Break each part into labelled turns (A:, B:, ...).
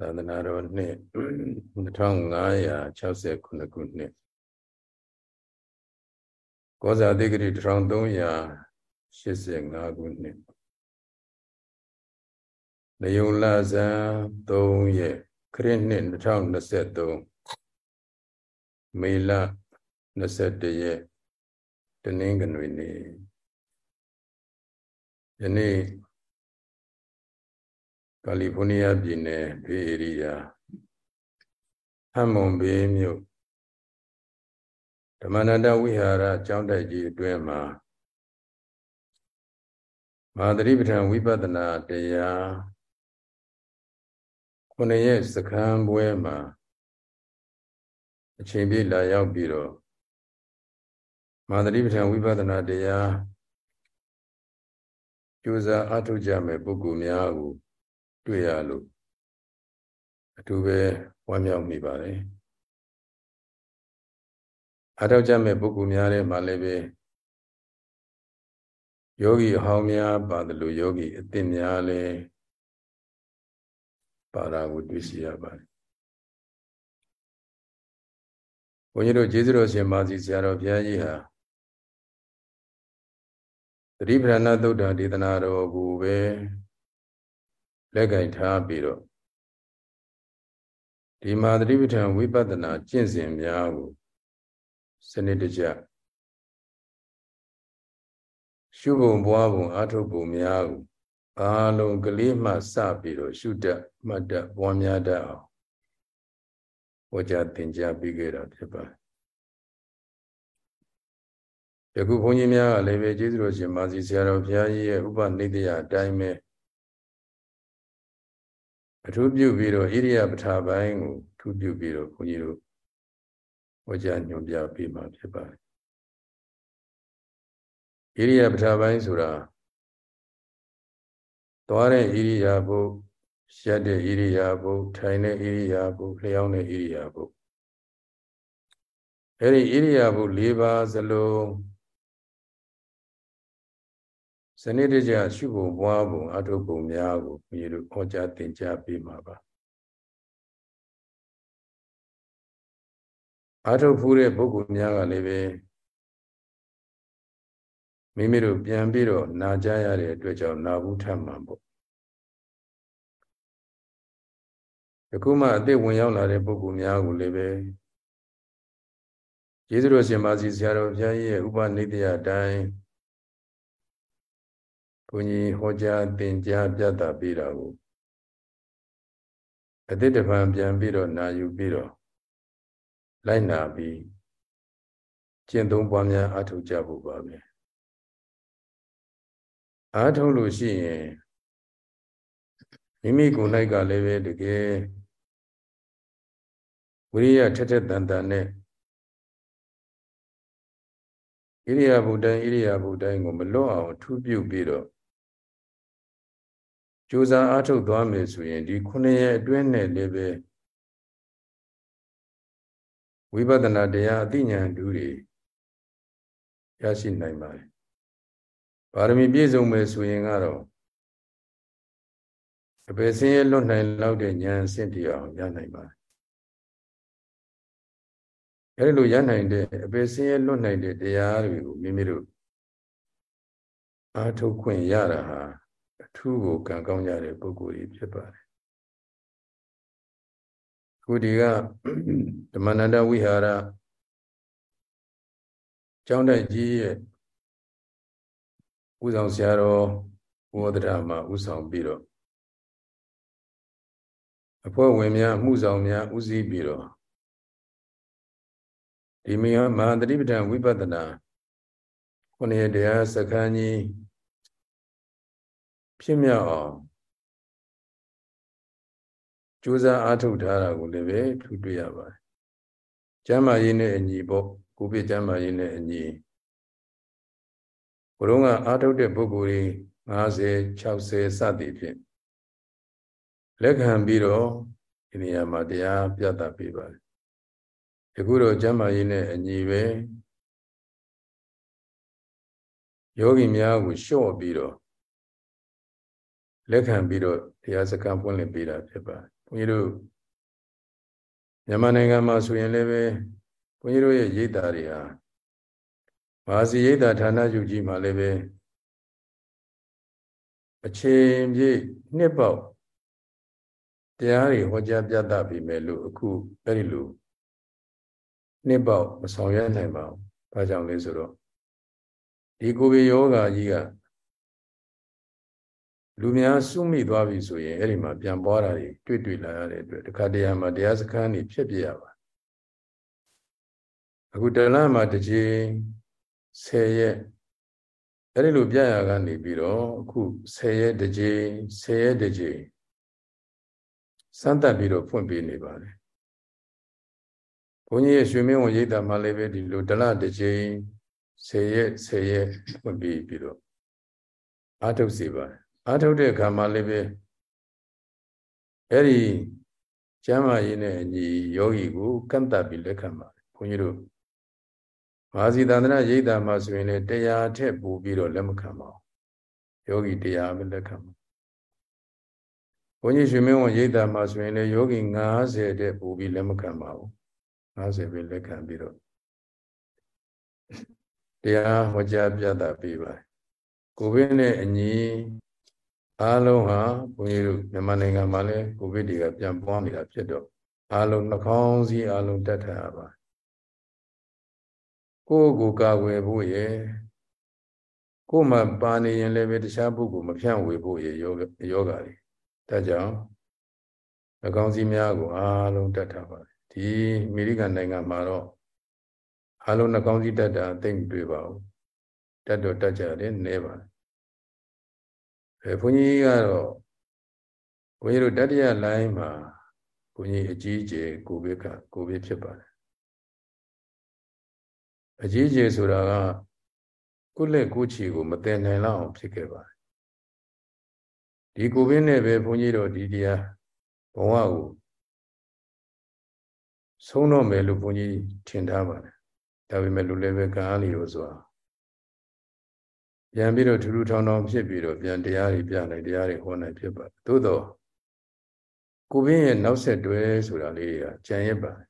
A: သာသနာတော်နှစ်2569ခုနှစ်ကောဇာတိဂရိ1385ခုနှစ်နေယုံလဇန်3ရက်ခရစ်နှစ်2023မေလ21ရက်တနင်္ဂနွေနေ့ယနေ့ ကယ်လီဖိုးနီးယားပြည်နယ်ဘေးဧရိယာဟမ်မွန်ဘေးမြို့ဓမ္မနတဝိဟာရကျောင်းတိုက်ကြီးအတွင်းမှာမဟာသတိပဋ္ဌာန်ဝိပဿနာတရားခုနှစ်ရက်စခန်းပွဲမှာအချိန်ပြည့်လာရောက်ပြီးတော့မဟာသတိပဋ္ဌာန်ဝိပဿနာတရားကြိုးစားအထောက်ကြမဲ့ပုဂ္ဂိုလ်များကို တွေ့ရလို့အထူးပဲဝမ်းမြောက်မိပါတယ်အထောက်ကြမဲ့ပုဂ္ဂိုလ်များထဲမှာလည်းပဲယောဂီအဟောင်းများပါတယ်လို့ယောဂီအသစ်များလည်းပါတာကိုတွေ့ရှိရပါတယ်ဘုန်းကြီးတို့ကျေးဇူးတော်ရှင်မာစီဆရာတော်ဘုရားကြီးဟာသတိပဋ္ဌာန်သုတ်တံဒေသနာတော်ကိုပဲ လက်ကင်ထားပြီးတော့ဒီမာသတိပဋ္ဌာန်ဝိပဿနာကျင့်စဉ်များကိုစနစ်တကျရှုပုံပွားပုံအာထုတ်ပုံများကိုအားလုံးကလေးမှစပြီးတော့ရှုတတ်မှတ်တတ်ပွားများတတ်အောင်ဟောကြားသင်ကြားပြီးခဲ့တာဖြစ်ပါတယ်ယခုဘုန်းကြီးများကလည်းပဲကျေးဇူးတော်ရှင်မာစီဆရာတော်ဘုရားကြီးရဲ့ဥပနိဒေယအတိုင်းပဲ အထူးပြုပြီးတော့ဣရိယာပဋ္ဌာပိုင်းကိုထူးပြုပြီးတော့ဘုန်းကြီးတို့ဟောကြားညွှန်ပြပေးမှာဖြစ်ပါတယ်ဣရိယာပဋ္ဌာပိုင်းဆိုတာသွားတဲ့ဣရိယာပုရက်တဲ့ဣရိယာပုထိုင်တဲ့ဣရိယာပုလျှောင်းတဲ့ဣရိယာပုအဲ့ဒီဣရိယာပု၄ပါးစလုံး စနစ်တကျရှုဖို့ပွားဖို့အထုပ်ပုံများကိုဘုရားတို့ဟောကြားသင်ကြားပေးမှာပါအထုပ်ဖူးတဲ့ပုဂ္ဂိုလ်များကလည်းပဲမိမိတို့ပြန်ပြီးတော့နာကြရတဲ့အတွက်ကြောင့်နာဘူးထမှန်ပေါ့ယခုမှအသက်ဝင်ရောက်လာတဲ့ပုဂ္ဂိုလ်များကိုလည်းပဲကျေးဇူးတော်ရှင်ပါစီဆရာတော်ဘုရားကြီးရဲ့ဥပနိဒေယအတိုင်း ဘုန်းကြီးဟောကြားသင်ကြားပြသပေးတာကိုအတိတ်တပံပြန်ပြီးတော့နာယူပြီးတော့လိုက်နာပြီးကျင့်သုံးပွားများအထောက်ကြဖို့ပါပဲအားထုတ်လို့ရှိရင်မိမိကိုယ်၌ကလည်းပဲတကယ်ဝိရိယထက်ထက်တန်တန်နဲ့ဣရိယာပုတိုင်းဣရိယာပုတိုင်းကိုမလွတ်အောင်ထူးပြုပြီးတော့ ကြိုးစားအားထုတ်သွားမယ်ဆိုရင်ဒီခုနှစ်ရက်အတွင်းနဲ့လည်းပဲဝိပဿနာတရားအသိဉာဏ်ဓုတွေရရှိနိုင်ပါတယ်ပါရမီပြည့်စုံမယ်ဆိုရင်ကတော့အပေစင်းရလွတ်နိုင်လောက်တဲ့ဉာဏ်အဆင့်တရားရနိုင်ပါတယ်အဲဒီလိုရနိုင်တဲ့အပေစင်းရလွတ်နိုင်တဲ့တရားတွေကိုမိမိတို့အားထုတ်ခွင့်ရတာဟာအ ထူးကိုကံကောင်းကြတဲ့ပုဂ္ဂိုလ်ကြီးဖြစ်ပါတယ်ခုဒီကဓမ္မနန္ဒဝိဟာရကျောင်းတိုက်ကြီးရဲ့ဥဆောင်ဆရာတော်ဘုရားတရားမှာဥဆောင်ပြီးတော့အဖွဲ့ဝင်များမှုဆောင်များဥစည်းပြီးတော့ဒီမယမဟာတတိပဋ္ဌာန်ဝိပဿနာခုနှစ်တရားစခန်းကြီး ဖြစ်မြောက်အောင်ကြိုးစားအားထုတ်ထားတာကိုလည်းပဲထူးတွေ့ရပါတယ်။ကျမ်းမာရေးနဲ့အညီပေါ့ကိုပြကျမ်းမာရေးနဲ့အညီဘုရုံးကအားထုတ်တဲ့ပုဂ္ဂိုလ်ကြီး50 60စသည်ဖြင့်လက်ခံပြီးတော့ဒီနေရာမှာတရားပြသပေးပါတယ်။ဒီခုတော့ကျမ်းမာရေးနဲ့အညီပဲယောဂီများကိုလျှော့ပြီးတော့ လက်ခံပြီးတော့တရားစကားပွင့်လင်းပေးတာဖြစ်ပါတယ်ဘုန်းကြီးတို့မြန်မာနိုင်ငံမှာဆိုရင်လည်းပဲဘုန်းကြီးတို့ရဲ့ရိပ်သာတွေဟာမဟာစီရိပ်သာဌာနယူကြီးမှာလည်းပဲအချိန်ပြည့်နှစ်ပေါက်တရားတွေဟောကြားပြသပြီးမယ်လို့အခုအဲ့ဒီလိုနှစ်ပေါက်မဆောင်ရွက်နိုင်ပါဘူး။ဘာကြောင့်လဲဆိုတော့ဒီကိုယ်ပင်ယောဂါကြီးက လူများစုမိသွားပြီဆိုရင်အဲ့ဒီမှာပြန်ပွားတာတွေတွေ့တွေ့လာရတဲ့အတွက်တခါတရံမှာတရားစခန်းတွေဖြစ်ပြရပါအခုတလမှာတစ်ချိန်10ရက်အဲ့ဒီလိုပြရကနေပြီးတော့အခု10ရက်တစ်ချိန်10ရက်တစ်ချိန်စမ်းသပ်ပြီးတော့ဖွင့်ပေးနေပါတယ်ဘုန်းကြီးရဲ့ရွှေမင်းဝန်ရိပ်သာမှာလည်းပဲဒီလိုတလတစ်ချိန်10ရက်10ရက်ဖွင့်ပေးပြီးတော့အားထုတ်စီပါတယ် အားထုတ်တဲ့အခါမှာလည်းပဲအဲ့ဒီကျမ်းမာရေးနဲ့အညီယောဂီကိုကန့်တတ်ပြီးလက်ခံပါတယ်ဘုန်းကြီးတို့မဟာစီတန္တနာရိပ်သာမှာဆိုရင်လည်းတရားထက်ပိုပြီးတော့လက်မခံပါဘူးယောဂီတရားပဲလက်ခံပါဘုန်းကြီးရွှေမင်းဝန်ရိပ်သာမှာဆိုရင်လည်းယောဂီ90တဲ့ပိုပြီးလက်မခံပါဘူး90ပဲလက်ခံပြီးတော့တရားဟောကြားပြသပေးပါတယ်ကိုဗစ်နဲ့အညီ အားလုံးဟာဘုန်းကြီးတို့မြန်မာနိုင်ငံမှာလည်းကိုဗစ်တွေကပြန်ပွားနေတာဖြစ်တော့အားလုံးနှာခေါင်းစည်းအားလုံးတတ်ထားရပါကိုယ့်ကိုကာကွယ်ဖို့ရယ်ကိုယ်မှပါနေရင်လည်းပဲတခြားပုဂ္ဂိုလ်မဖြန့်ဝေဖို့ရယ်ယောယောဂါတွေဒါကြောင့်နှာခေါင်းစည်းများကိုအားလုံးတတ်ထားပါတယ်ဒီအမေရိကန်နိုင်ငံမှာတော့အားလုံးနှာခေါင်းစည်းတတ်တာသိမ့်တွေ့ပါဘူးတတ်တော့တတ်ကြတယ်နည်းပါတယ် အဲဘုန်းကြီးကတော့ဘုန်းကြီးတို့တတိယလိုင်းမှာဘုန်းကြီးအကြီးအကျယ်ကိုဗစ်ကကိုဗစ်ဖြစ်ပါတယ်အကြီးအကျယ်ဆိုတာကကိုလက်ကိုချီကိုမတင်နိုင်လောက်အောင်ဖြစ်ခဲ့ပါတယ်ဒီကိုဗစ်နဲ့ပဲဘုန်းကြီးတို့ဒီတရားဘဝကိုဆုံးတော့မယ်လို့ဘုန်းကြီးထင်ထားပါတယ်ဒါပေမဲ့လူလည်းပဲကံအားလျော်စွာ ပြန်ပြီးတော့ထူးထူးထောင်ထောင်ဖြစ်ပြီးတော့ပြန်တရားတွေပြနိုင်တရားတွေဟောနိုင်ဖြစ်ပါတယ်သို့တော့ကိုဘင်းရဲ့နောက်ဆက်တွဲဆိုတာလေးတွေကကြံရက်ပါတယ်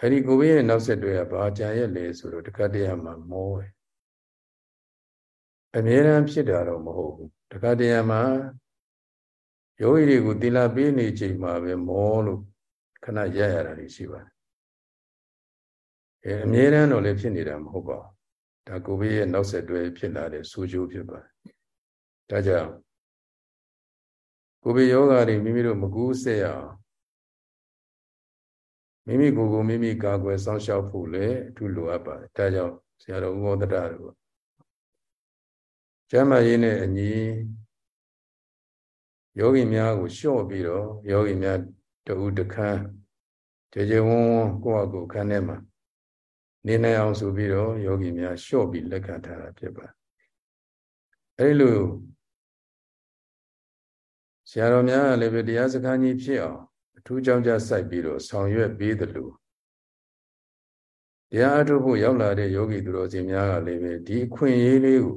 A: အဲ့ဒီကိုဘင်းရဲ့နောက်ဆက်တွဲကဘာကြံရက်လဲဆိုတော့တခါတည်းမှာမောတယ်အမြဲတမ်းဖြစ်တာတော့မဟုတ်ဘူးတခါတည်းမှာယောဂီတွေကိုသီလပေးနေချိန်မှာပဲမောလို့ခဏရရတာရှိပါတယ်အဲအမြဲတမ်းတော့လည်းဖြစ်နေတာမဟုတ်ပါဘူး ဒါကိုဗစ်ရဲ့နောက်ဆက်တွဲဖြစ်လာတဲ့ဆူချိုးဖြစ်ပါတယ်ဒါကြောင့်ကိုဗစ်ယောဂါတွေမိမိတို့မကူးဆက်ရအောင်မိမိကိုယ်ကိုမိမိကာကွယ်စောင့်ရှောက်ဖို့လည်းအထူးလိုအပ်ပါတယ်ဒါကြောင့်ဆရာတော်ဥပဒတတို့ကျမ်းမာရေးနဲ့အညီယောဂီများကိုလျှော့ပြီးတော့ယောဂီများတူတခန်းကြေကြေဝန်းဝန်းကိုယ့်အကူခန်းထဲမှာ နေနိုင်အောင်ဆိုပြီးတော့ယောဂီများလျှော့ပြီးလက်ခံထားတာဖြစ်ပါအဲဒီလိုဆရာတော်များကလည်းပဲတရားစခန်းကြီးဖြစ်အောင်အထူးကြောင့်ကြစိုက်ပြီးတော့ဆောင်ရွက်ပေးတယ်လို့တရားအထုဖို့ရောက်လာတဲ့ယောဂီသူတော်စင်များကလည်းပဲဒီအခွင့်အရေးလေးကို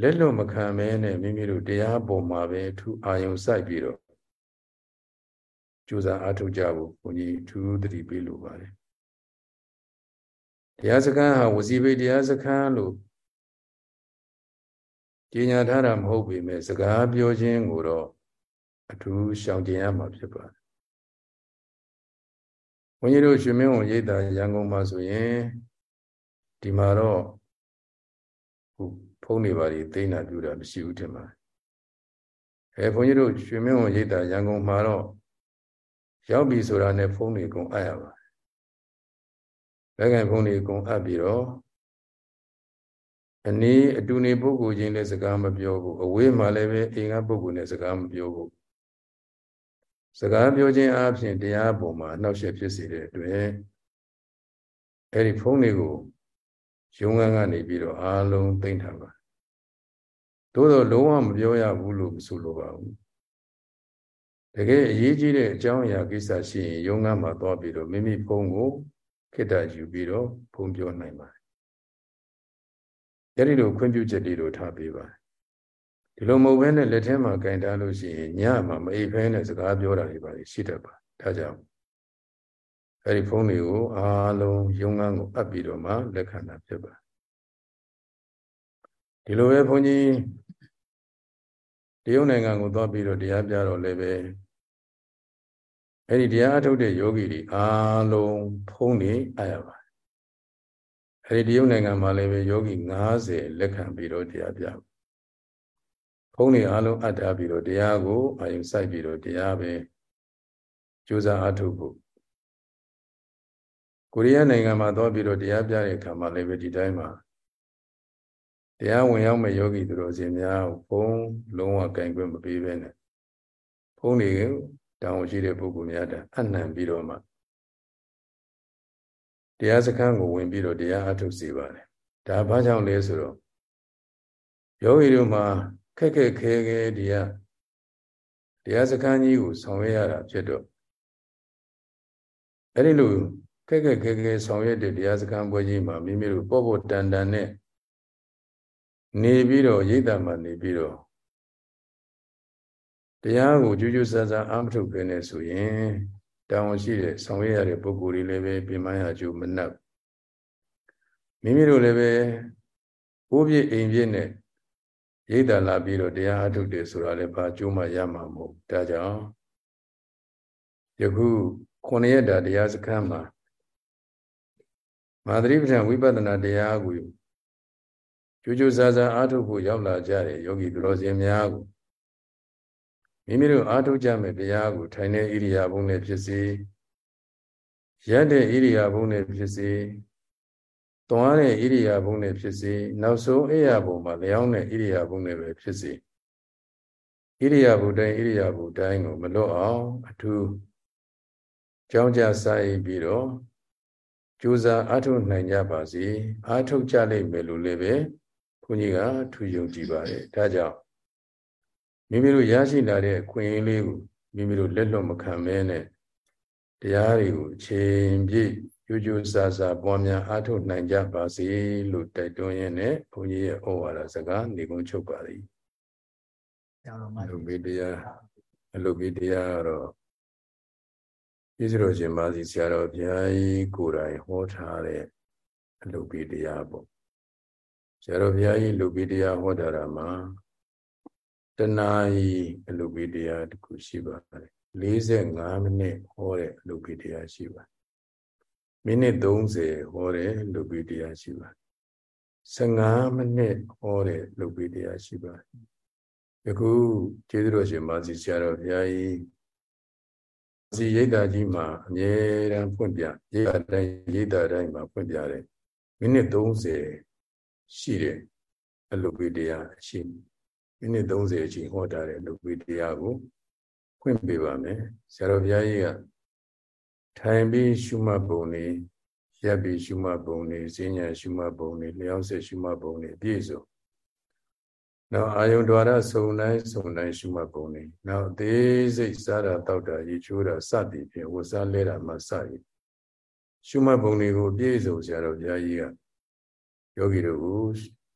A: လက်လွတ်မခံမဲနဲ့မိမိတို့တရားပေါ်မှာပဲအထူးအာယုံစိုက်ပြီးတော့ကြိုးစားအားထုတ်ကြဖို့ဘုန်းကြီးအထူးသတိပေးလိုပါတယ် တရားစခန်းဟာဝစီပိတရားစခန်းလို့ကြီးညာထားတာမဟုတ်ပေမဲ့စကားပြောခြင်းကိုတော့အထူးရှောင်ကျဉ်ရမှာဖြစ်ပါတယ်။ဘုန်းကြီးတို့ရွှေမင်းဝန်ရိပ်သာရန်ကုန်မှာဆိုရင်ဒီမှာတော့ခုဖုန်းတွေပါတွေသိနေတာပြူတာမရှိဘူးထင်ပါတယ်။အဲဘုန်းကြီးတို့ရွှေမင်းဝန်ရိပ်သာရန်ကုန်မှာတော့ရောက်ပြီဆိုတာနဲ့ဖုန်းတွေအကုန်အပ်ရပါ လက်ခံဖုံးတွေအကုန်အပ်ပြီးတော့အနည်းအတူနေပုဂ္ဂိုလ်ချင်းလည်းစကားမပြောဘူးအဝေးမှာလည်းပဲအိမ်ကပုဂ္ဂိုလ်နဲ့စကားမပြောဘူးစကားပြောခြင်းအပြင်တရားပုံမှာနှောက်ယှက်ဖြစ်စေတဲ့အတွက်အဲ့ဒီဖုံးတွေကိုယုံငန်းကနေပြီးတော့အားလုံးသိမ့်ထားပါသို့တော့လုံးဝမပြောရဘူးလို့မဆိုလိုပါဘူးတကယ်အရေးကြီးတဲ့အကြောင်းအရာကိစ္စရှိရင်ယုံငန်းမှာသွားပြီးတော့မိမိဖုံးကို ခေတ္တယူပြီးတော့ဘုံပြောနိုင်ပါတယ်။အဲဒီလိုခွင့်ပြုချက်လေးတို့ထားပေးပါတယ်ဒီလိုမဟုတ်ဘဲနဲ့လက်ထဲမှာကင်ထားလို့ရှိရင်ညမှာမအိပ်ဖဲနဲ့စကားပြောတာတွေပါရှိတတ်ပါဒါကြောင့်အဲ့ဒီဖုန်းတွေကိုအားလုံးရုံငန်းကိုအပ်ပြီးတော့မှလက်ခံတာဖြစ်ပါဒီလိုပဲဘုန်းကြီးတရုတ်နိုင်ငံကိုသွားပြီးတော့တရားပြတော့လည်းပဲ အဲ့ဒီတရားအထုတ်တဲ့ယောဂီတွေအားလုံးဖုံးနေအပ်ရပါအဲ့ဒီတရုတ်နိုင်ငံမှာလည်းပဲယောဂီ90လက်ခံပြီးတော့တရားပြဖုံးနေအားလုံးအပ်တာပြီးတော့တရားကိုအာယုစိုက်ပြီးတော့တရားပဲကြိုးစားအထုတ်ဖို့ကိုရီးယားနိုင်ငံမှာသွားပြီးတော့တရားပြတဲ့အခါမှာလည်းပဲဒီတိုင်းမှာတရားဝင်ရောက်မဲ့ယောဂီသူတော်စင်များကိုဖုံးလုံးဝကင်ခွင့်မပေးဘဲနဲ့ဖုံးနေ တောင်းရှိတဲ့ပုဂ္ဂိုလ်များတဲ့အနှံပြီးတော့မှတရားစခန်းကိုဝင်ပြီးတော့တရားအထုတ်စီပါတယ်ဒါဘာကြောင့်လဲဆိုတော့ယောဂီတို့မှာခက်ခက်ခဲခဲတရားတရားစခန်းကြီးကိုဆောင်ရွက်ရတာဖြစ်တော့အဲ့ဒီလိုခက်ခက်ခဲခဲဆောင်ရွက်တဲ့တရားစခန်းပွဲကြီးမှာမိမိတို့ပေါ့ပေါ့တန်တန်နဲ့နေပြီးတော့ရိတ်တံမှာနေပြီးတော့ တရားကိုကြွကြွဆဆအာမထုတ်ခဲ့နေဆိုရင်တောင်းရှိတဲ့ဆောင်ရွက်ရတဲ့ပုဂ္ဂိုလ်တွေလည်းပဲပြင်မရကြမနှက်မိမိတို့လည်းပဲဘိုးပြည့်အိမ်ပြည့်နဲ့ရိတ်တံလာပြီးတော့တရားအထုတ်တယ်ဆိုတာလည်းဘာကြိုးမှရမှာမဟုတ်ဒါကြောင့်ယခုခုနှစ်ရက်တာတရားစခန်းမှာမာသရိပဋ္ဌာန်ဝိပဿနာတရားကိုကြိုးကြိုးစားစားအားထုတ်ဖို့ရောက်လာကြတဲ့ယောဂီသူတော်စင်များကို မိမိတို့အားထုတ်ကြမဲ့တရားကိုထိုင်တဲ့ဣရိယာပုနဲ့ဖြစ်စေရက်တဲ့ဣရိယာပုနဲ့ဖြစ်စေတွားတဲ့ဣရိယာပုနဲ့ဖြစ်စေနောက်ဆုံးအိယာပုံမှာလျောင်းတဲ့ဣရိယာပုနဲ့ပဲဖြစ်စေဣရိယာပုတိုင်းဣရိယာပုတိုင်းကိုမလွတ်အောင်အထူးကြောင်းကြစာရေးပြီးတော့ကြိုးစားအားထုတ်နိုင်ကြပါစေအားထုတ်ကြလိမ့်မယ်လို့လည်းပဲဘုန်းကြီးကထူယုံကြည်ပါတယ်ဒါကြောင့် မိမိတို့ရရှိလာတဲ့အခွင့်အရေးလေးကိုမိမိတို့လက်လွတ်မခံမဲနဲ့တရားတွေကိုအချိန်ပြည့်ကြိုးကြိုးစားစားပွားများအားထုတ်နိုင်ကြပါစေလို့တိုက်တွန်းရင်းနဲ့ဘုန်းကြီးရဲ့ဩဝါဒစကားနေကုန်းချုပ်ပါသည်။ကျောင်းတော်မှာလူပိတရားအလုပိတရားကတော့ပြည်စတော်ရှင်မာစီဆရာတော်ဘုရားကြီးကိုယ်တိုင်ဟောထားတဲ့အလုပိတရားပေါ့ဆရာတော်ဘုရားကြီးလူပိတရားဟောတာမှာ တဏှာကြီးအလုပိတရားတခုရှိပါတယ်45မိနစ်ဟောတဲ့အလုပိတရားရှိပါတယ်မိနစ်30ဟောတဲ့လုပိတရားရှိပါတယ်15မိနစ်ဟောတဲ့လုပိတရားရှိပါတယ်ယခုကျေးဇူးတော်ရှင်မာစီဆရာတော်ဘုရားကြီးစီရိတ်တာကြီးမှာအမြဲတမ်းဖွင့်ပြရိတ်တာတိုင်းရိတ်တာတိုင်းမှာဖွင့်ပြတယ်မိနစ်30ရှိတဲ့အလုပ်ပေးတရားရှိ မိနစ်30အချိန်ဟောတာတဲ့အလုပ်ပေးတရားကိုဖွင့်ပေးပါမယ်ဆရာတော်ဘုရားကြီးကထိုင်ပြီးရှုမှတ်ပုံနေရပ်ပြီးရှုမှတ်ပုံနေဈဉ္ညာရှုမှတ်ပုံနေလျောင်းဆက်ရှုမှတ်ပုံနေအပြည့်စုံနောက်အာယုံ द्वार စုံတိုင်းစုံတိုင်းရှုမှတ်ပုံနေနောက်အသေးစိတ်စားတာတောက်တာရေချိုးတာစသည်ဖြင့်ဝစားလဲတာမှစရည်ရှုမှတ်ပုံတွေကိုအပြည့်စုံဆရာတော်ဘုရားကြီးကယောဂီတို့ကို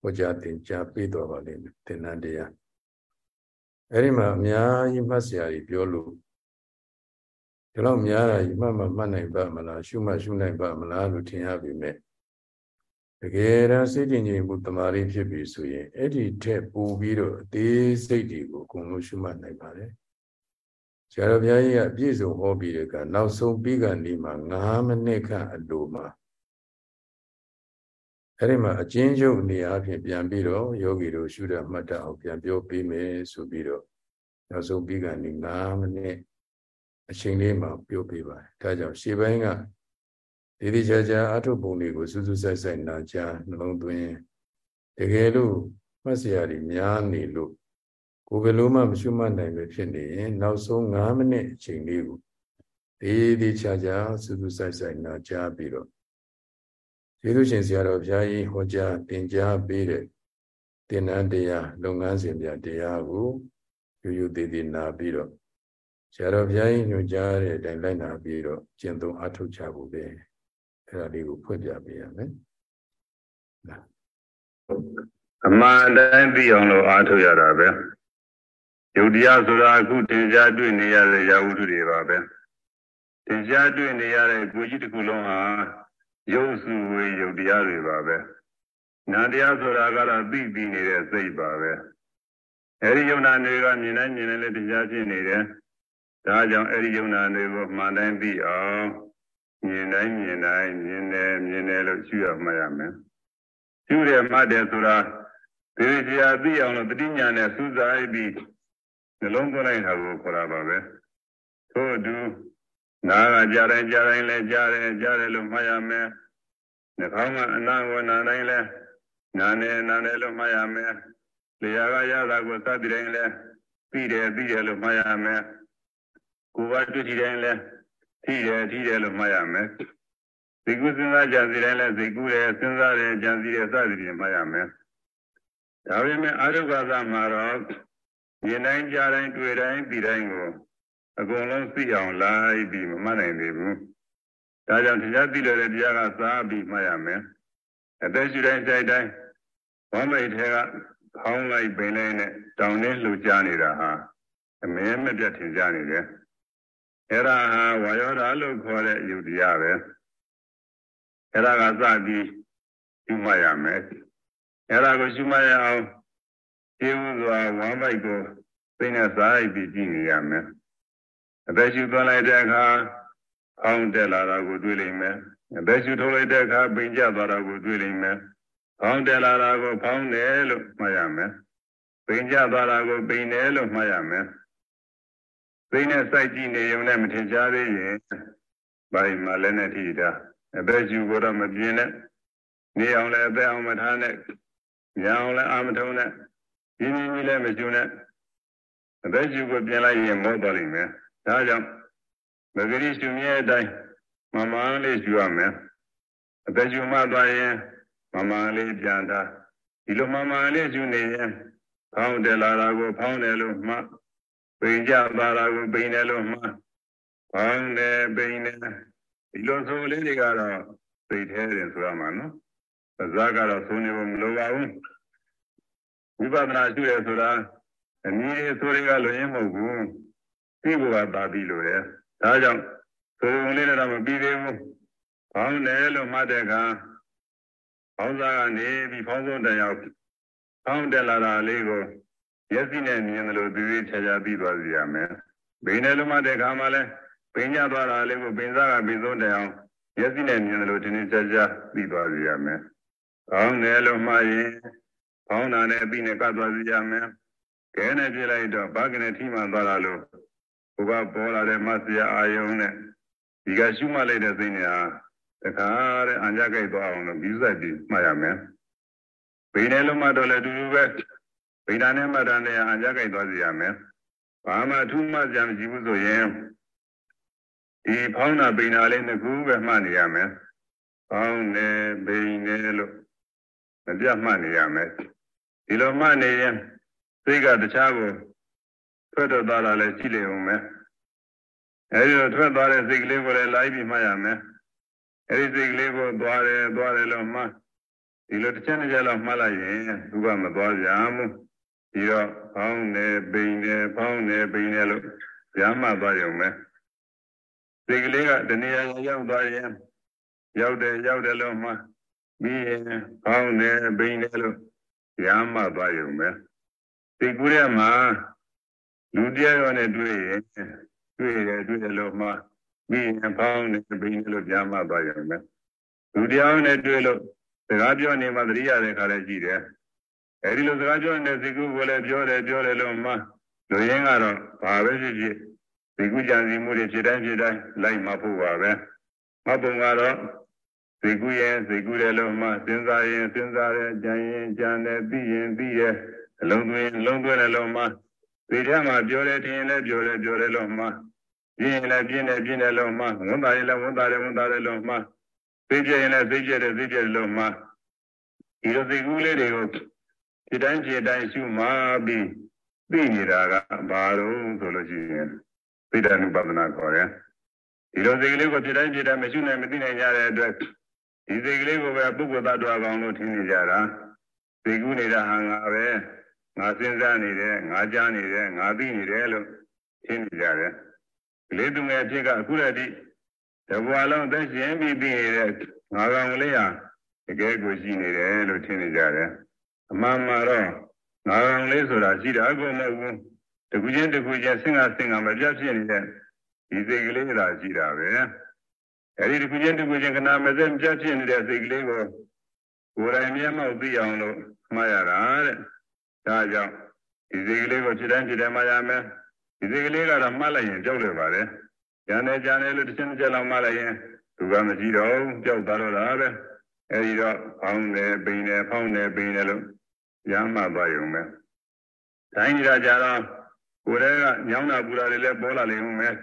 A: ဟောကြားသင်ကြားပေးတော်ပါလိမ့်မယ်သင်္นานတရားအဲ့ဒီမှာအများကြီးမှတ်စရာကြီးပြောလို့ဒီလောက်များတာကြီးမှတ်မှမှတ်နိုင်ပါမလားရှုမှတ်ရှုနိုင်ပါမလားလို့ထင်ရပြီမဲ့တကယ်တမ်းစိတ်တည်ငြိမ်မှုတမာရီဖြစ်ပြီဆိုရင်အဲ့ဒီထက်ပိုပြီးတော့အသေးစိတ်တွေကိုအကုန်လုံးရှုမှတ်နိုင်ပါတယ်ဆရာတော်ဘုရားကြီးကပြည့်စုံဟောပြီးတဲ့ကနောက်ဆုံးပြီးကနေမှ9မိနစ်ခန့်အလိုမှာ အဲ့ဒီမှာအချင်းချုပ်အနေအချင်းပြန်ပြီးတော့ယောဂီတို့ရှုတဲ့မှတ်တအောင်ပြန်ပြောပေးမယ်ဆိုပြီးတော့နောက်ဆုံးပြီးကနေ9မိနစ်အချိန်လေးမှာပြောပေးပါတယ်ဒါကြောင့်ရှေ့ပိုင်းကဒီဒီချာချာအထုပ်ပုံတွေကိုစူးစူးဆိုင်ဆိုင်နာကြားနှလုံးသွင်းတကယ်လို့မှတ်စရာတွေများနေလို့ကိုယ်ဘယ်လိုမှမရှုမှတ်နိုင်ပဲဖြစ်နေရင်နောက်ဆုံး9မိနစ်အချိန်လေးကိုဒီဒီချာချာစူးစူးဆိုင်ဆိုင်နာကြားပြီးတော့ ကျေးဇူးရှင်ဆရာတော်ဘုရားကြီးဟောကြားသင်ကြားပေးတဲ့သင်္นานတရားလုပ်ငန်းစဉ်ပြတရားကိုယူယူတည်တည်နာပြီးတော့ဆရာတော်ဘုရားကြီးညွှန်ကြားတဲ့အတိုင်းလိုက်နာပြီးတော့ကျင့်သုံးအထောက်ချဖို့ပဲအဲ့ဒါလေးကိုဖွင့်ပြပေးရမယ်
B: အမှန်တိုင်းသိအောင်လို့အားထုတ်ရတာပဲယုတ်တရားဆိုတာအခုသင်ကြားတွေ့နေရတဲ့ရာဟုတုတွေပါပဲသင်ကြားတွေ့နေရတဲ့ကိုကြီးတစ်ခုလုံးဟာ ရုပ်စုဝေယုတ်တရားတွေပါပဲနာတရားဆိုတာကတော့သိပြီးနေတဲ့စိတ်ပါပဲအဲဒီယုံနာတွေကမြင်တိုင်းမြင်တိုင်းလည်းတရားဖြစ်နေတယ်ဒါကြောင့်အဲဒီယုံနာတွေကိုမှန်တိုင်းသိအောင်မြင်တိုင်းမြင်တိုင်းမြင်တယ်မြင်တယ်လို့ရှုရမှရမယ်ရှုတယ်မှတ်တယ်ဆိုတာဒီတရားသိအောင်လို့တတိညာနဲ့စူးစိုက်ပြီးနှလုံးသွင်းလိုက်တာကိုခေါ်တာပါပဲထို့အတူ နာကကြားတိုင်းကြားတိုင်းလဲကြားတယ်ကြားတယ်လို့မှတ်ရမယ်နှာခေါင်းကအနာဝနာတိုင်းလဲနာနေနာနေလို့မှတ်ရမယ်လျာကရတာကိုသတိတိုင်းလဲပြီးတယ်ပြီးတယ်လို့မှတ်ရမယ်ကိုယ်ကတွေ့ကြည့်တိုင်းလဲထိတယ်ထိတယ်လို့မှတ်ရမယ်သိကုစဉ်းစားကြံစီတိုင်းလဲသိကုတယ်စဉ်းစားတယ်ကြံစီတယ်စသည်ဖြင့်မှတ်ရမယ်ဒါပေမဲ့အာရုပ္ပသမှာတော့မြင်တိုင်းကြားတိုင်းတွေ့တိုင်းပြီးတိုင်းကို အကုန်လုံးသိအောင်လိုက်ပြီးမမှတ်နိုင်သေးဘူးဒါကြောင့်တရားသိတဲ့တရားကစားပြီးမှတ်ရမယ်အသက်ရှူတိုင်းစိုက်တိုင်းဝမ်းမိတ်ထဲကခေါင်းလိုက်ပင်လိုက်နဲ့တောင်းနှင်းလှူကြနေတာဟာအမဲမပြတ်ထင်ရှားနေတယ်အဲ့ဒါဟာဝါယောဓာလို့ခေါ်တဲ့ယုတ်တရားပဲအဲ့ဒါကစပြီးရှုမှတ်ရမယ်အဲ့ဒါကိုရှုမှတ်ရအောင်ရှင်းဥစွာဝမ်းပိုက်ကိုသိနေစားပြီးကြည့်နေရမယ် အသက်ရှူသွင်းလိုက်တဲ့အခါအောင်းတက်လာတာကိုတွေ့လိမ့်မယ်အသက်ရှူထုတ်လိုက်တဲ့အခါပိန်ကျသွားတာကိုတွေ့လိမ့်မယ်အောင်းတက်လာတာကိုဖောင်းတယ်လို့မှတ်ရမယ်ပိန်ကျသွားတာကိုပိန်တယ်လို့မှတ်ရမယ်သိနဲ့စိုက်ကြည့်နေုံနဲ့မထင်ရှားသေးရင်ဘာမှလည်းနဲ့ထိတာအသက်ရှူကိုတော့မပြင်းနဲ့နေအောင်လည်းအသက်အောင်မထားနဲ့ညအောင်လည်းအာမထုံနဲ့ရင်းရင်းကြီးလည်းမကျူနဲ့အသက်ရှူကိုပြင်လိုက်ရင်မောသွားလိမ့်မယ် ဒါကြောင့်မဂရိရှုမြဲအတိုင်းမမန်းလေးရှူရမယ်အသက်ရှူမှသွားရင်မမန်းလေးပြန်တာဒီလိုမမန်းလေးရှူနေရင်ဖောင်းတယ်လာတာကိုဖောင်းတယ်လို့မှပိန်ကြပါတာကိုပိန်တယ်လို့မှဖောင်းတယ်ပိန်တယ်ဒီလိုဆိုလေးတွေကတော့သိသေးတယ်ဆိုရမှာနော်ဇာကတော့သုံးနေဖို့မလိုပါဘူးဝိပဿနာရှုရဆိုတာအနည်းဆိုတွေကလွင်မဟုတ်ဘူး သိဖို့ကပါပြီလို့လေဒါကြောင့်သုံးလေးတော့မပြီးသေးဘူးဖောင်းတယ်လို့မှတ်တဲ့အခါဖောင်းစားကနေပြီးဖောင်းဆုံးတယောက်ဖောင်းတက်လာတာလေးကိုမျက်စိနဲ့မြင်တယ်လို့သိသိချာချာသိသွားစီရမယ်ဘိနေလို့မှတ်တဲ့အခါမှာလဲပင်ညသွားတာလေးကိုပင်စားကပြီးဆုံးတဲ့အောင်မျက်စိနဲ့မြင်တယ်လို့ဒီနေ့ချာချာသိသွားစီရမယ်ကောင်းတယ်လို့မှားရင်ဖောင်းတာနဲ့အပြီးနဲ့ကတ်သွားစီရမယ်ကဲနဲ့ပြလိုက်တော့ဘာကနေထိမှန်သွားတာလို့ ဘုရားပေါ်လာတဲ့မဆရာအာယုံနဲ့ဒီကရှုမှတ်လိုက်တဲ့စိတ်နဲ့ဟာတခါတဲ့အံကြကြိုက်သွားအောင်လို့ပြီးစိုက်ပြီးမှတ်ရမယ်ဘိနေလုံးမှတော့လည်းအတူတူပဲဗိဒါနဲ့မှတ်တာနဲ့အံကြကြိုက်သွားစီရမယ်ဘာမှအထူးမှကြံကြည့်ဘူးဆိုရင်ဒီဖောင်းတာဗိနာလေးနှစ်ခုပဲမှတ်နေရမယ်ဖောင်းနေဗိနေလို့မပြတ်မှတ်နေရမယ်ဒီလိုမှတ်နေရင်စိတ်ကတခြားကို ထွက်တော့သွားတာလည်းရှိလေအောင်မယ်အဲဒီတော့ထွက်သွားတဲ့စိတ်ကလေးကိုလည်းလိုက်ပြီးမှတ်ရမယ်အဲဒီစိတ်ကလေးကိုသွားတယ်သွားတယ်လို့မှဒီလိုတစ်ချက်တစ်ချက်လောက်မှတ်လိုက်ရင်သူကမသွားကြဘူးဒီတော့ဖောင်းနေပိန်နေဖောင်းနေပိန်နေလို့ဗျာမှသွားရုံပဲစိတ်ကလေးကတဏှာရောက်သွားရင်ရောက်တယ်ရောက်တယ်လို့မှပြီးရင်ကောင်းတယ်ဘိန်းတယ်လို့ရမ်းမှသွားရုံပဲဒီကူရဲမှာ လူတရားရောနဲ့တွေ့ရင်တွေ့တယ်တွေ့တယ်လို့မှပြီးရင်ကောင်းတယ်ဘိန်းတယ်လို့ရမ်းမှသွားရုံပဲလူတရားနဲ့တွေ့လို့စကားပြောနေမှသတိရတဲ့ခါလည်းရှိတယ်အဲဒီလိုစကားပြောနေတဲ့စိတ်ကူကိုလည်းပြောတယ်ပြောတယ်လို့မှလူရင်းကတော့ဘာပဲဖြစ်ဖြစ်စိတ်ကူကြံစီမှုတွေဖြစ်တိုင်းဖြစ်တိုင်းလိုက်မှဖို့ပါပဲမပုံကတော့စိတ်ကူးရင်စိတ်ကူးတယ်လို့မှစဉ်းစားရင်စဉ်းစားတယ်ကြံရင်ကြံတယ်သိရင်သိတယ်အလုံးသွင်းလုံးသွင်းတယ်လို့မှ ဒီထက်မှပြောတယ်ထင်ရင်လည်းပြောတယ်ပြောတယ်လို့မှပြင်းရင်လည်းပြင်းတယ်ပြင်းတယ်လို့မှဝန်တာရင်လည်းဝန်တာတယ်ဝန်တာတယ်လို့မှသိပြရင်လည်းသိပြတယ်သိပြတယ်လို့မှဒီလိုစိတ်ကူးလေးတွေကိုဒီတိုင်းခြေတိုင်းရှုမှပြီးသိနေတာကဘာလို့ဆိုလို့ရှိရင်သိတဲ့နုပဒနာခေါ်တယ်ဒီလိုစိတ်ကလေးကိုဖြစ်တိုင်းဖြစ်တိုင်းမရှိနိုင်မသိနိုင်ကြတဲ့အတွက်ဒီစိတ်ကလေးကိုပဲပုဂ္ဂိုလ်သတ္တဝါကောင်လို့ထင်နေကြတာသိကူးနေတာဟာငါပဲ ငါစဉ်းစားနေတယ်ငါကြားနေတယ်ငါသိနေတယ်လို့ရှင်းနေကြတယ်ကလေးသူငယ်ဖြစ်ကအခုတည်းတဘွာလုံးသက်ရှင်ပြီးသိနေတဲ့ငါကောင်လေးဟာတကယ်ကိုရှိနေတယ်လို့ထင်နေကြတယ်အမှန်မှာတော့ငါကောင်လေးဆိုတာရှိတာကိုမဟုတ်ဘူးတခုချင်းတခုချင်းဆင်္ဃဆင်္ဃမပြတ်ဖြစ်နေတဲ့ဒီစိတ်ကလေးသာရှိတာပဲအဲဒီတခုချင်းတခုချင်းခဏမစက်ပြတ်ဖြစ်နေတဲ့စိတ်ကလေးကိုကိုယ်တိုင်မျက်မှောက်သိအောင်လို့မှားရတာတဲ့ ဒါကြောင့်ဒီစိတ်ကလေးကိုဖြစ်တိုင်းဖြစ်တိုင်းမှားရမယ်ဒီစိတ်ကလေးကတော့မှားလိုက်ရင်ကြောက်လွယ်ပါတယ်ဉာဏ်နဲ့ဉာဏ်နဲ့လို့တစ်ချက်တစ်ချက်လောက်မှားလိုက်ရင်သူကမရှိတော့ကြောက်သွားတော့တာပဲအဲဒီတော့ဖောင်းတယ်ပိန်တယ်ဖောင်းတယ်ပိန်တယ်လို့ရမ်းမှသွားရုံပဲတိုင်းကြကြတော့ကိုယ်တည်းကညောင်းတာပူတာတွေလည်းပေါ်လာလိမ့်မယ်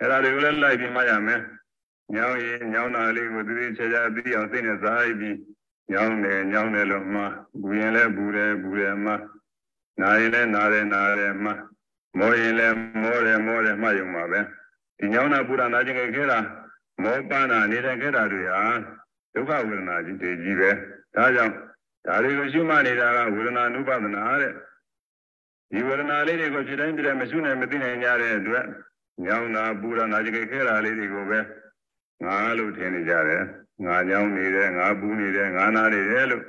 B: အဲ့ဒါတွေကိုလည်းလိုက်ပြီးမှရမယ်ညောင်းရင်ညောင်းတာလေးကိုသူသိချာချာသိအောင်သိနေစားပြီး ညောင်းတယ်ညောင်းတယ်လို့မှဘူရင်လည်းဘူတယ်ဘူတယ်မှနာရင်လည်းနာတယ်နာတယ်မှမောရင်လည်းမောတယ်မောတယ်မှယုံပါပဲဒီညောင်းတာပူတာနာကျင်ခဲ့တာမောပန်းတာနေတဲ့ခဲ့တာတွေဟာဒုက္ခဝေဒနာကြီးတည်ကြီးပဲဒါကြောင့်ဒါတွေကိုရှုမှတ်နေတာကဝေဒနာနုပဒနာတဲ့ဒီဝေဒနာလေးတွေကိုဖြစ်တိုင်းဖြစ်တိုင်းမရှုနိုင်မသိနိုင်ကြတဲ့အတွက်ညောင်းတာပူတာနာကျင်ခဲ့တာလေးတွေကိုပဲငါလို့ထင်နေကြတယ် ငါညောင်းနေတယ်ငါပူနေတယ်ငါနာနေတယ်လို့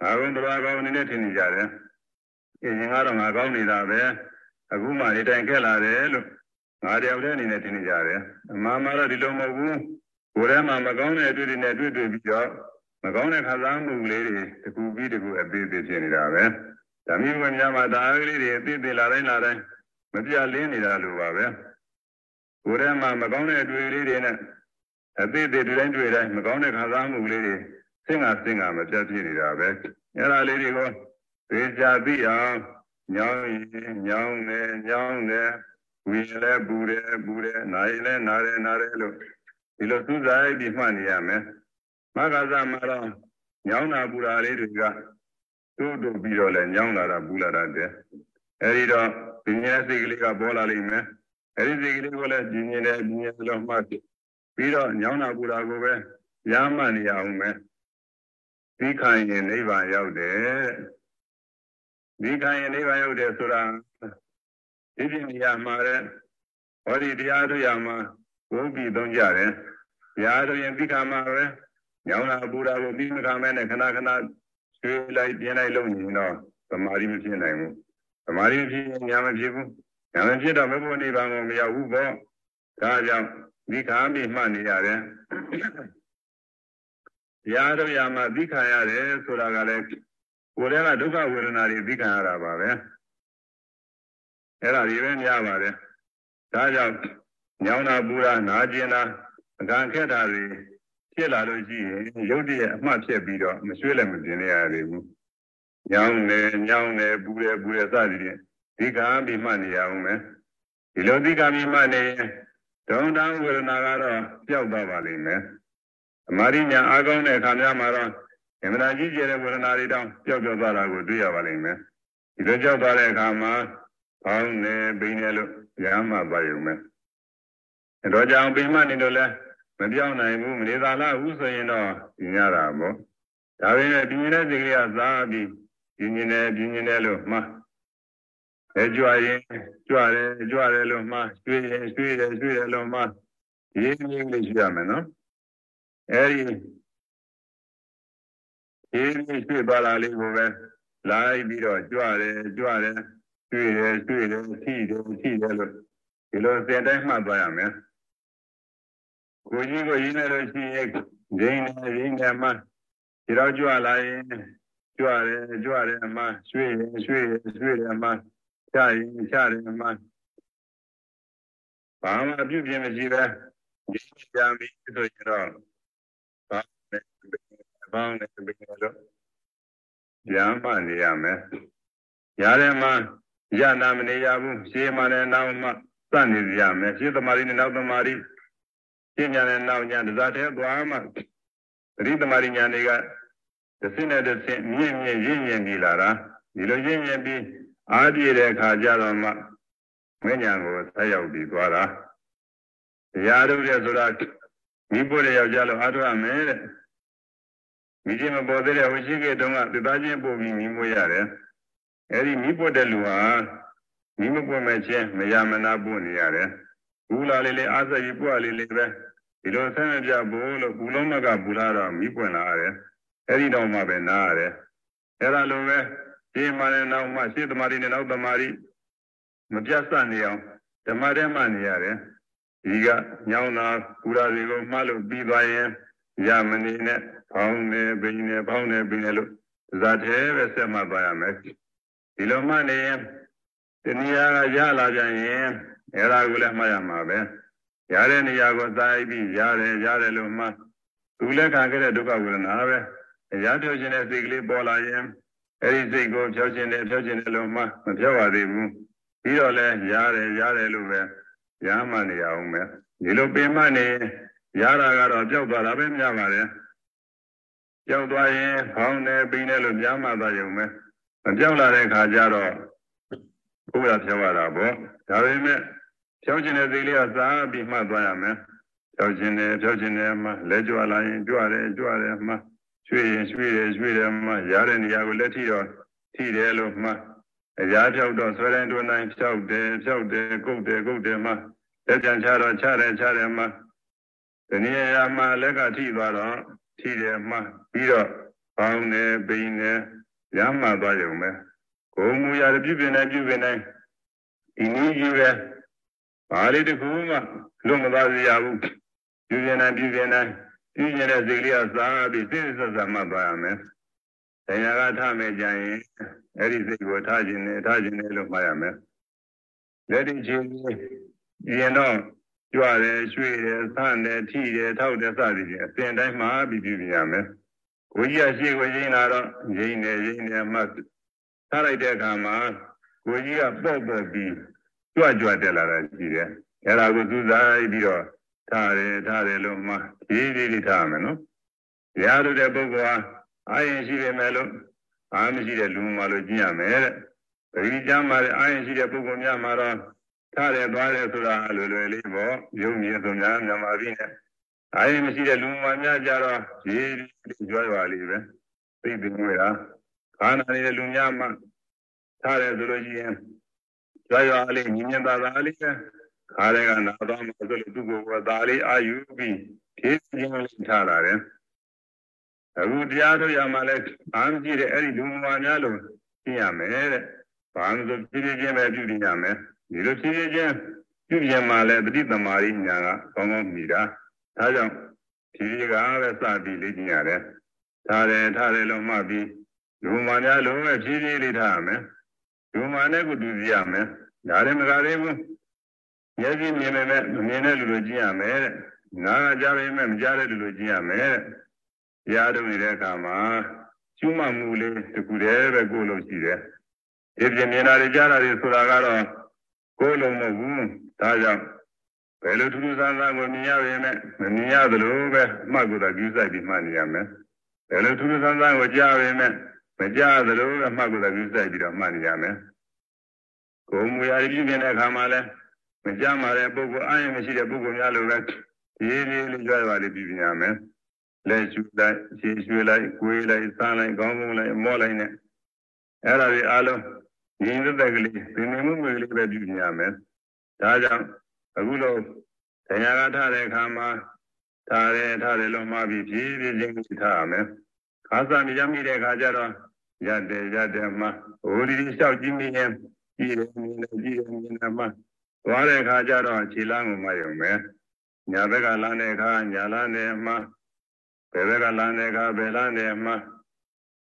B: ငါကုန်းတရားကောင်းနေနဲ့ထင်နေကြတယ်အင်းကတော့ငါကောင်းနေတာပဲအခုမှဒီတိုင်ခက်လာတယ်လို့ငါတယောက်တည်းအနေနဲ့ထင်နေကြတယ်အမှန်မှတော့ဒီလိုမဟုတ်ဘူးကိုယ်ထဲမှာမကောင်းတဲ့အတွေ့အကြုံနဲ့တွေ့တွေ့ပြီးတော့မကောင်းတဲ့ခံစားမှုလေးတွေတကူပြီးတကူအသေးသေးဖြစ်နေတာပဲဓမ္မဝိညာဉ်မှာဒါအကလေးတွေအသေးသေးလာတိုင်းလာတိုင်းမပြလင်းနေတာလိုပါပဲကိုယ်ထဲမှာမကောင်းတဲ့အတွေ့အကြုံလေးတွေနဲ့ အသေးသေးတွေ့တိုင်းတွေ့တိုင်းမကောင်းတဲ့ခံစားမှုလေးတွေစင်ကစင်ကမပြတ်ဖြစ်နေတာပဲအဲ့ဒါလေးတွေကိုသေချာသိအောင်ညောင်းရင်ညောင်းတယ်ညောင်းတယ်ဝီလည်းပူတယ်ပူတယ်နာရီလည်းနာတယ်နာတယ်လို့ဒီလိုသူစားပြီးမှတ်နေရမယ်မဂ္ဂဇမှာတော့ညောင်းတာပူတာလေးတွေကတို့တို့ပြီးတော့လဲညောင်းလာတာပူလာတာတဲ့အဲဒီတော့ဒီညက်စိတ်ကလေးကပေါ်လာလိမ့်မယ်အဲဒီစိတ်ကလေးကိုလည်းဒီညက်နဲ့ဒီညက်လုံးမှတ် ပြီးတော့ညောင်းတာပူတာကိုပဲရမ်းမှတ်နေရအောင်မယ်ဒီခိုင်ရင်နိဗ္ဗာန်ရောက်တယ်ဒီခိုင်ရင်နိဗ္ဗာန်ရောက်တယ်ဆိုတာဒီပြနေရမှာတဲ့ဟောဒီတရားတို့ရမှာဘုံပြီးသုံးကြတယ်တရားတို့ရင်ဒီခါမှာပဲညောင်းတာပူတာကိုပြီးမခါမဲနဲ့ခဏခဏရွှေလိုက်ပြင်းလိုက်လုပ်နေတော့သမာဓိမဖြစ်နိုင်ဘူးသမာဓိမဖြစ်ရင်ညာမဖြစ်ဘူးညာမဖြစ်တော့မဘုံနိဗ္ဗာန်ကိုမရောက်ဘူးပေါ့ဒါကြောင့် ဒီခါပြီးမှတ်နေရတယ်တရားတို့ရမှာသိခံရတယ်ဆိုတာကလည်းကိုယ်တည်းကဒုက္ခဝေဒနာတွေသိခံရတာပါပဲအဲ့ဒါတွေပဲများပါတယ်ဒါကြောင့်ညောင်းတာပူတာနာကျင်တာအကန့်ခက်တာတွေဖြစ်လာလို့ရှိရင်ရုပ်တရက်အမှတ်ဖြစ်ပြီးတော့မရွှေ့လည်းမတင်ရရဘူးညောင်းတယ်ညောင်းတယ်ပူတယ်ပူတယ်စသည်ဖြင့်ဒီကံပြီးမှတ်နေရအောင်မယ်ဒီလိုဒီကံပြီးမှတ်နေရင် ဒုံတံဝေဒနာကတော့ပျောက်သွားပါလိမ့်မယ်အမာရိညာအားကောင်းတဲ့အခါများမှာတော့အမှန်တကြီးကျယ်တဲ့ဝေဒနာတွေတောင်ပျောက်ပျောက်သွားတာကိုတွေ့ရပါလိမ့်မယ်ဒီလိုကြောက်သွားတဲ့အခါမှာဖောင်းနေပိနေလို့ရမ်းမှပါရုံပဲအဲတော့ကြောင့်ပိမှနေလို့လဲမပြောင်းနိုင်ဘူးမနေသာလားဘူးဆိုရင်တော့ညင်ရတာပေါ့ဒါပေမဲ့ဒီမြင်တဲ့စိတ်ကလေးကစားပြီးဒီမြင်တယ်ဒီမြင်တယ်လို့မှား အဲကြွရင်ကြွတယ်ကြွတယ်လို့မှားရွှေရင်ရွှေတယ်ရွှေတယ်လို့မှားရင်းရင်းလေးရှိရမယ်နော်အဲဒီရင်းရင်းရွှေသွားတာလေးကိုပဲလိုက်ပြီးတော့ကြွတယ်ကြွတယ်ရွှေတယ်ရွှေတယ်ထိတယ်ထိတယ်လို့ဒီလိုစင်တိုင်းမှတ်သွားရမယ်ကိုကြီးကိုရင်းနေလို့ရှိရင်ရင်းနေရင်းနေမှဒီတော့ကြွလာရင်ကြွတယ်ကြွတယ်အမှရွှေရင်ရွှေတယ်ရွှေတယ်အမှ ချရင်ချတယ်အမှဘာမှပြုပြင်မရှိပဲဒီကြံပြီးဆိုရင်တော့ဘာနဲ့ဘာနဲ့ဘယ်လိုဉာဏ်မှနေရမယ်ရတယ်မှာရနာမနေရဘူးရှေးမှလည်းနောက်မှစနေရမယ်ရှေးသမารီနဲ့နောက်သမารီရှင်းညာနဲ့နောက်ညာတစားတဲ့သွားမှပရိသမารီညာတွေကတစ်စင်းနဲ့တစ်စင်းမြင့်မြင့်ရင့်ရင့်ပြီးလာတာဒီလိုရင့်ရင့်ပြီး အားပြည့်တဲ့အခါကျတော့မှမဉ္ဇဉ်ကိုဆက်ရောက်ပြီးသွားတာတရားထုတ်တဲ့ဆိုတာမိဖို့တဲ့ယောက်ျားလို့အားထုတ်ရမယ်တဲ့မိချင်းမပေါ်သေးတဲ့ဝရှိကေတုန်းကသစ္စာချင်းပို့ပြီးမိမွေးရတယ်အဲဒီမိပွတ်တဲ့လူဟာမိမပွတ်မဲ့ချင်းမရမနာပို့နေရတယ်ဘူးလာလေးလေးအားစကြီးပွတ်လေးလေးပဲဒီလိုဆန်းမပြဘူးလို့ဘူးလုံးမကဘူးလာတော့မိပွင့်လာရတယ်အဲဒီတော့မှပဲနားရတယ်အဲဒါလိုပဲ ဒီမှာလည်းနောက်မှရှေ့သမားတွေနဲ့နောက်သမားတွေမပြတ်စနေအောင်ဓမ္မထဲမှနေရတယ်ဒီကညောင်းတာကူရာတွေကိုမှလို့ပြီးသွားရင်ရမနေနဲ့ပေါင်းနေပင်နေပေါင်းနေပင်နေလို့ဇာတဲပဲဆက်မှပါရမယ်ဒီလိုမှနေရင်တဏှာကရလာပြန်ရင်အဲ့ဒါကိုလည်းမှတ်ရမှာပဲရတဲ့နေရာကိုသာပြီးရတယ်ရတယ်လို့မှသူလက်ခံခဲ့တဲ့ဒုက္ခဝေဒနာပဲရထုတ်ခြင်းတဲ့စိတ်ကလေးပေါ်လာရင် အဲ့ဒီစိတ်ကိုဖြောခြင်းနဲ့ဖြောခြင်းနဲ့လို့မှမဖြောပါသေးဘူးပြီးတော့လဲရတယ်ရတယ်လို့ပဲရမှနေရအောင်ပဲဒီလိုပင်မနေရတာကတော့ကြောက်သွားတာပဲများပါတယ်ကြောက်သွားရင်ဖောင်းနေပြီးနေလို့များမှသွားရုံပဲမကြောက်လာတဲ့ခါကျတော့ဘုရားဖြောရတာပေါ့ဒါပေမဲ့ဖြောခြင်းတဲ့စိတ်လေးကစားပြီးမှတ်သွားရမယ်ဖြောခြင်းနဲ့ဖြောခြင်းနဲ့မှလက်ကြွလာရင်ကြွတယ်ကြွတယ်မှ ရွှေ့ရင်ရွှေ့တယ်ရွှေ့တယ်မှရတဲ့နေရာကိုလက်ထိတော့ထိတယ်လို့မှအရာဖြောက်တော့ဆွဲတိုင်းတွန်းတိုင်းဖြောက်တယ်ဖြောက်တယ်ကုတ်တယ်ကုတ်တယ်မှလက်ပြန်ချတော့ချတယ်ချတယ်မှဒီနေရာမှာလက်ကထိသွားတော့ထိတယ်မှပြီးတော့ပေါင်းတယ်ပိန်တယ်ရမှသွားရုံပဲကိုယ်မူရပြုပြင်နေပြုပြင်နေဒီနည်းကြီးပဲဘာလေးတခုမှလွတ်မသွားစေရဘူးပြုပြင်နေပြုပြင်နေ ပြုပြင်တဲ့စိတ်လေးကစားပြီးစိတ်ဆက်ဆက်မှသွားရမယ်တရားကထားမယ်ကြရင်အဲ့ဒီစိတ်ကိုထားခြင်းနဲ့ထားခြင်းနဲ့လို့မှတ်ရမယ်လက်ဒီချင်းရင်တော့ကြွတယ်ရွှေ့တယ်ဆန့်တယ်ထိတယ်ထောက်တယ်စသည်ဖြင့်အစဉ်တိုင်းမှာပြီးပြုပြင်ရမယ်ကိုကြီးကရှေ့ကိုရင်းလာတော့ရင်းနေရင်းနေမှထားလိုက်တဲ့အခါမှာကိုကြီးကပေါ့ပေါ့ပြီးကြွကြွတက်လာတာရှိတယ်အဲ့ဒါကိုသူစားပြီးတော့ ထားတယ်ထားတယ်လို့မှရေးရေးလေးထားရမယ်နော်ရားတို့တဲ့ပုဂ္ဂိုလ်ဟာအာရင်ရှိတယ်မဲ့လို့အာမရှိတဲ့လူမှလို့ကျင့်ရမယ်တဲ့ဒီကြမ်းမှာအာရင်ရှိတဲ့ပုဂ္ဂိုလ်များမှာတော့ထားတယ်သွားတယ်ဆိုတာလွယ်လွယ်လေးပေါ့ရုံမြင်ဆိုများမြန်မာပြည်နဲ့အာရင်မရှိတဲ့လူမှများကြတော့ရေးရေးကြွားပါလိမ့်ပဲသိပင်ဝေတာခါနာနေတဲ့လူများမှထားတယ်ဆိုလို့ရှိရင်ကြွားရွာလေးညီမြတာသာလေးပဲ ခါတဲ့ကနာသွားမှဆိုလို့သူ့ကိုယ်ကဒါလေးအာယူပြီးဖြည့်ခြင်းလေးထားလာတယ်အခုတရားထုတ်ရမှလည်းအာမကြည့်တဲ့အဲ့ဒီလူမှများလို့သိရမယ်တဲ့ဘာလို့ဆိုဖြည်းဖြည်းချင်းပဲပြုနေရမယ်ဒီလိုဖြည်းဖြည်းချင်းပြုရင်မှလည်းတတိသမารိညာကကောင်းကောင်းမြည်တာဒါကြောင့်ဖြည်းဖြည်းကပဲစပြီးလေ့ကျင့်ရတယ်ထားတယ်ထားတယ်လို့မှတ်ပြီးလူမှများလို့ပဲဖြည်းဖြည်းလေးထားရမယ်လူမှနဲ့ကိုတူစီရမယ်ဒါလည်းမကသေးဘူး မျက်စိမြင်ပေမဲ့မမြင်တဲ့လူလိုကျင့်ရမယ်တဲ့နားကကြားပေမဲ့မကြားတဲ့လူလိုကျင့်ရမယ်တဲ့တရားထုတ်နေတဲ့အခါမှာကျွမ်းမှုလေးတကူတည်းပဲကိုယ်လို့ရှိတယ်ဒီပြင်မြင်တာတွေကြားတာတွေဆိုတာကတော့ကိုယ်လုံးမဟုတ်ဘူးဒါကြောင့်ဘယ်လိုထူးထူးဆန်းဆန်းကိုမြင်ရပေမဲ့မမြင်ရသလိုပဲမှတ်ကိုယ်သာကြည့်ဆိုင်ပြီးမှတ်နေရမယ်ဘယ်လိုထူးထူးဆန်းဆန်းကိုကြားပေမဲ့မကြားသလိုပဲမှတ်ကိုယ်သာကြည့်ဆိုင်ပြီးတော့မှတ်နေရမယ်ကိုယ်မူရာပြုပြင်တဲ့အခါမှာလည်း မကြားမှာတဲ့ပုဂ္ဂိုလ်အာရုံမရှိတဲ့ပုဂ္ဂိုလ်များလိုပဲရေးရေးလေးကြွားပါလေးပြုပြင်ရမယ်လက်ရှူလိုက်ရှည်ရွှေလိုက်၊ကိုယ်လိုက်၊စားလိုက်၊ခေါင်းကုန်းလိုက်၊မော့လိုက်နဲ့အဲ့ဒါတွေအားလုံးညီသက်သက်ကလေးသင်္နေမှုမျိုးလေးပဲပြုနေရမယ်။ဒါကြောင့်အခုလို့တရားကထားတဲ့အခါမှာထားတယ်ထားတယ်လို့မှားပြီးဖြည်းဖြည်းချင်းထားရမယ်။ခါစားမြရမိတဲ့အခါကျတော့ရတယ်ရတယ်မှဟိုဒီလျှောက်ကြည့်မိရင်ကြည့်တယ်မြင်တယ်ကြည့်တယ်မြင်တယ်မှ သွားတဲ့အခါကျတော့ခြေလမ်းကိုမှရုံပဲ။ညာဘက်ကလမ်းတဲ့အခါညာလမ်းနဲ့မှဘယ်ဘက်ကလမ်းတဲ့ကဘယ်လမ်းတဲ့မှာ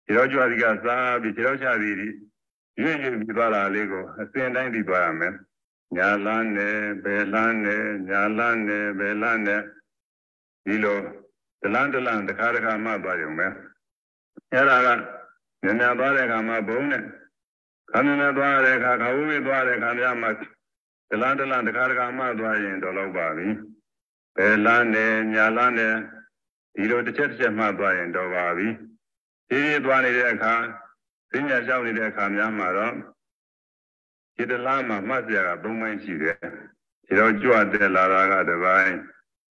B: ဒီတော့ကြွားဒီကစားပြီးဒီတော့ချပြီးဒီရွေ့ရွေ့ပြီးသွားတာလေးကိုအစဉ်တိုင်းပြီးသွားရမယ်ညာလန်းနဲ့ဘယ်လန်းနဲ့ညာလန်းနဲ့ဘယ်လန်းနဲ့ဒီလိုဒလန်းဒလန်းတစ်ခါတစ်ခါမှသွားရုံပဲအဲ့ဒါကညညသွားတဲ့အခါမှာဘုံနဲ့ခန္ဓာနဲ့သွားတဲ့အခါခဝိဝိသွားတဲ့အခါများမှာ ဒလန်းဒလန်းတစ်ခါတစ်ခါမှသွားရင်တော့လောက်ပါပြီဘယ်လန်းနဲ့ညာလန်းနဲ့ဒီလိုတစ်ချက်တစ်ချက်မှတ်သွားရင်တော့ပါပြီဖြည်းဖြည်းသွားနေတဲ့အခါပညာလျှောက်နေတဲ့အခါများမှာတော့ဒီတလားမှာမှတ်စရာက၃ပိုင်းရှိတယ်ဒီတော့ကြွတဲ့လာတာကတစ်ပိုင်း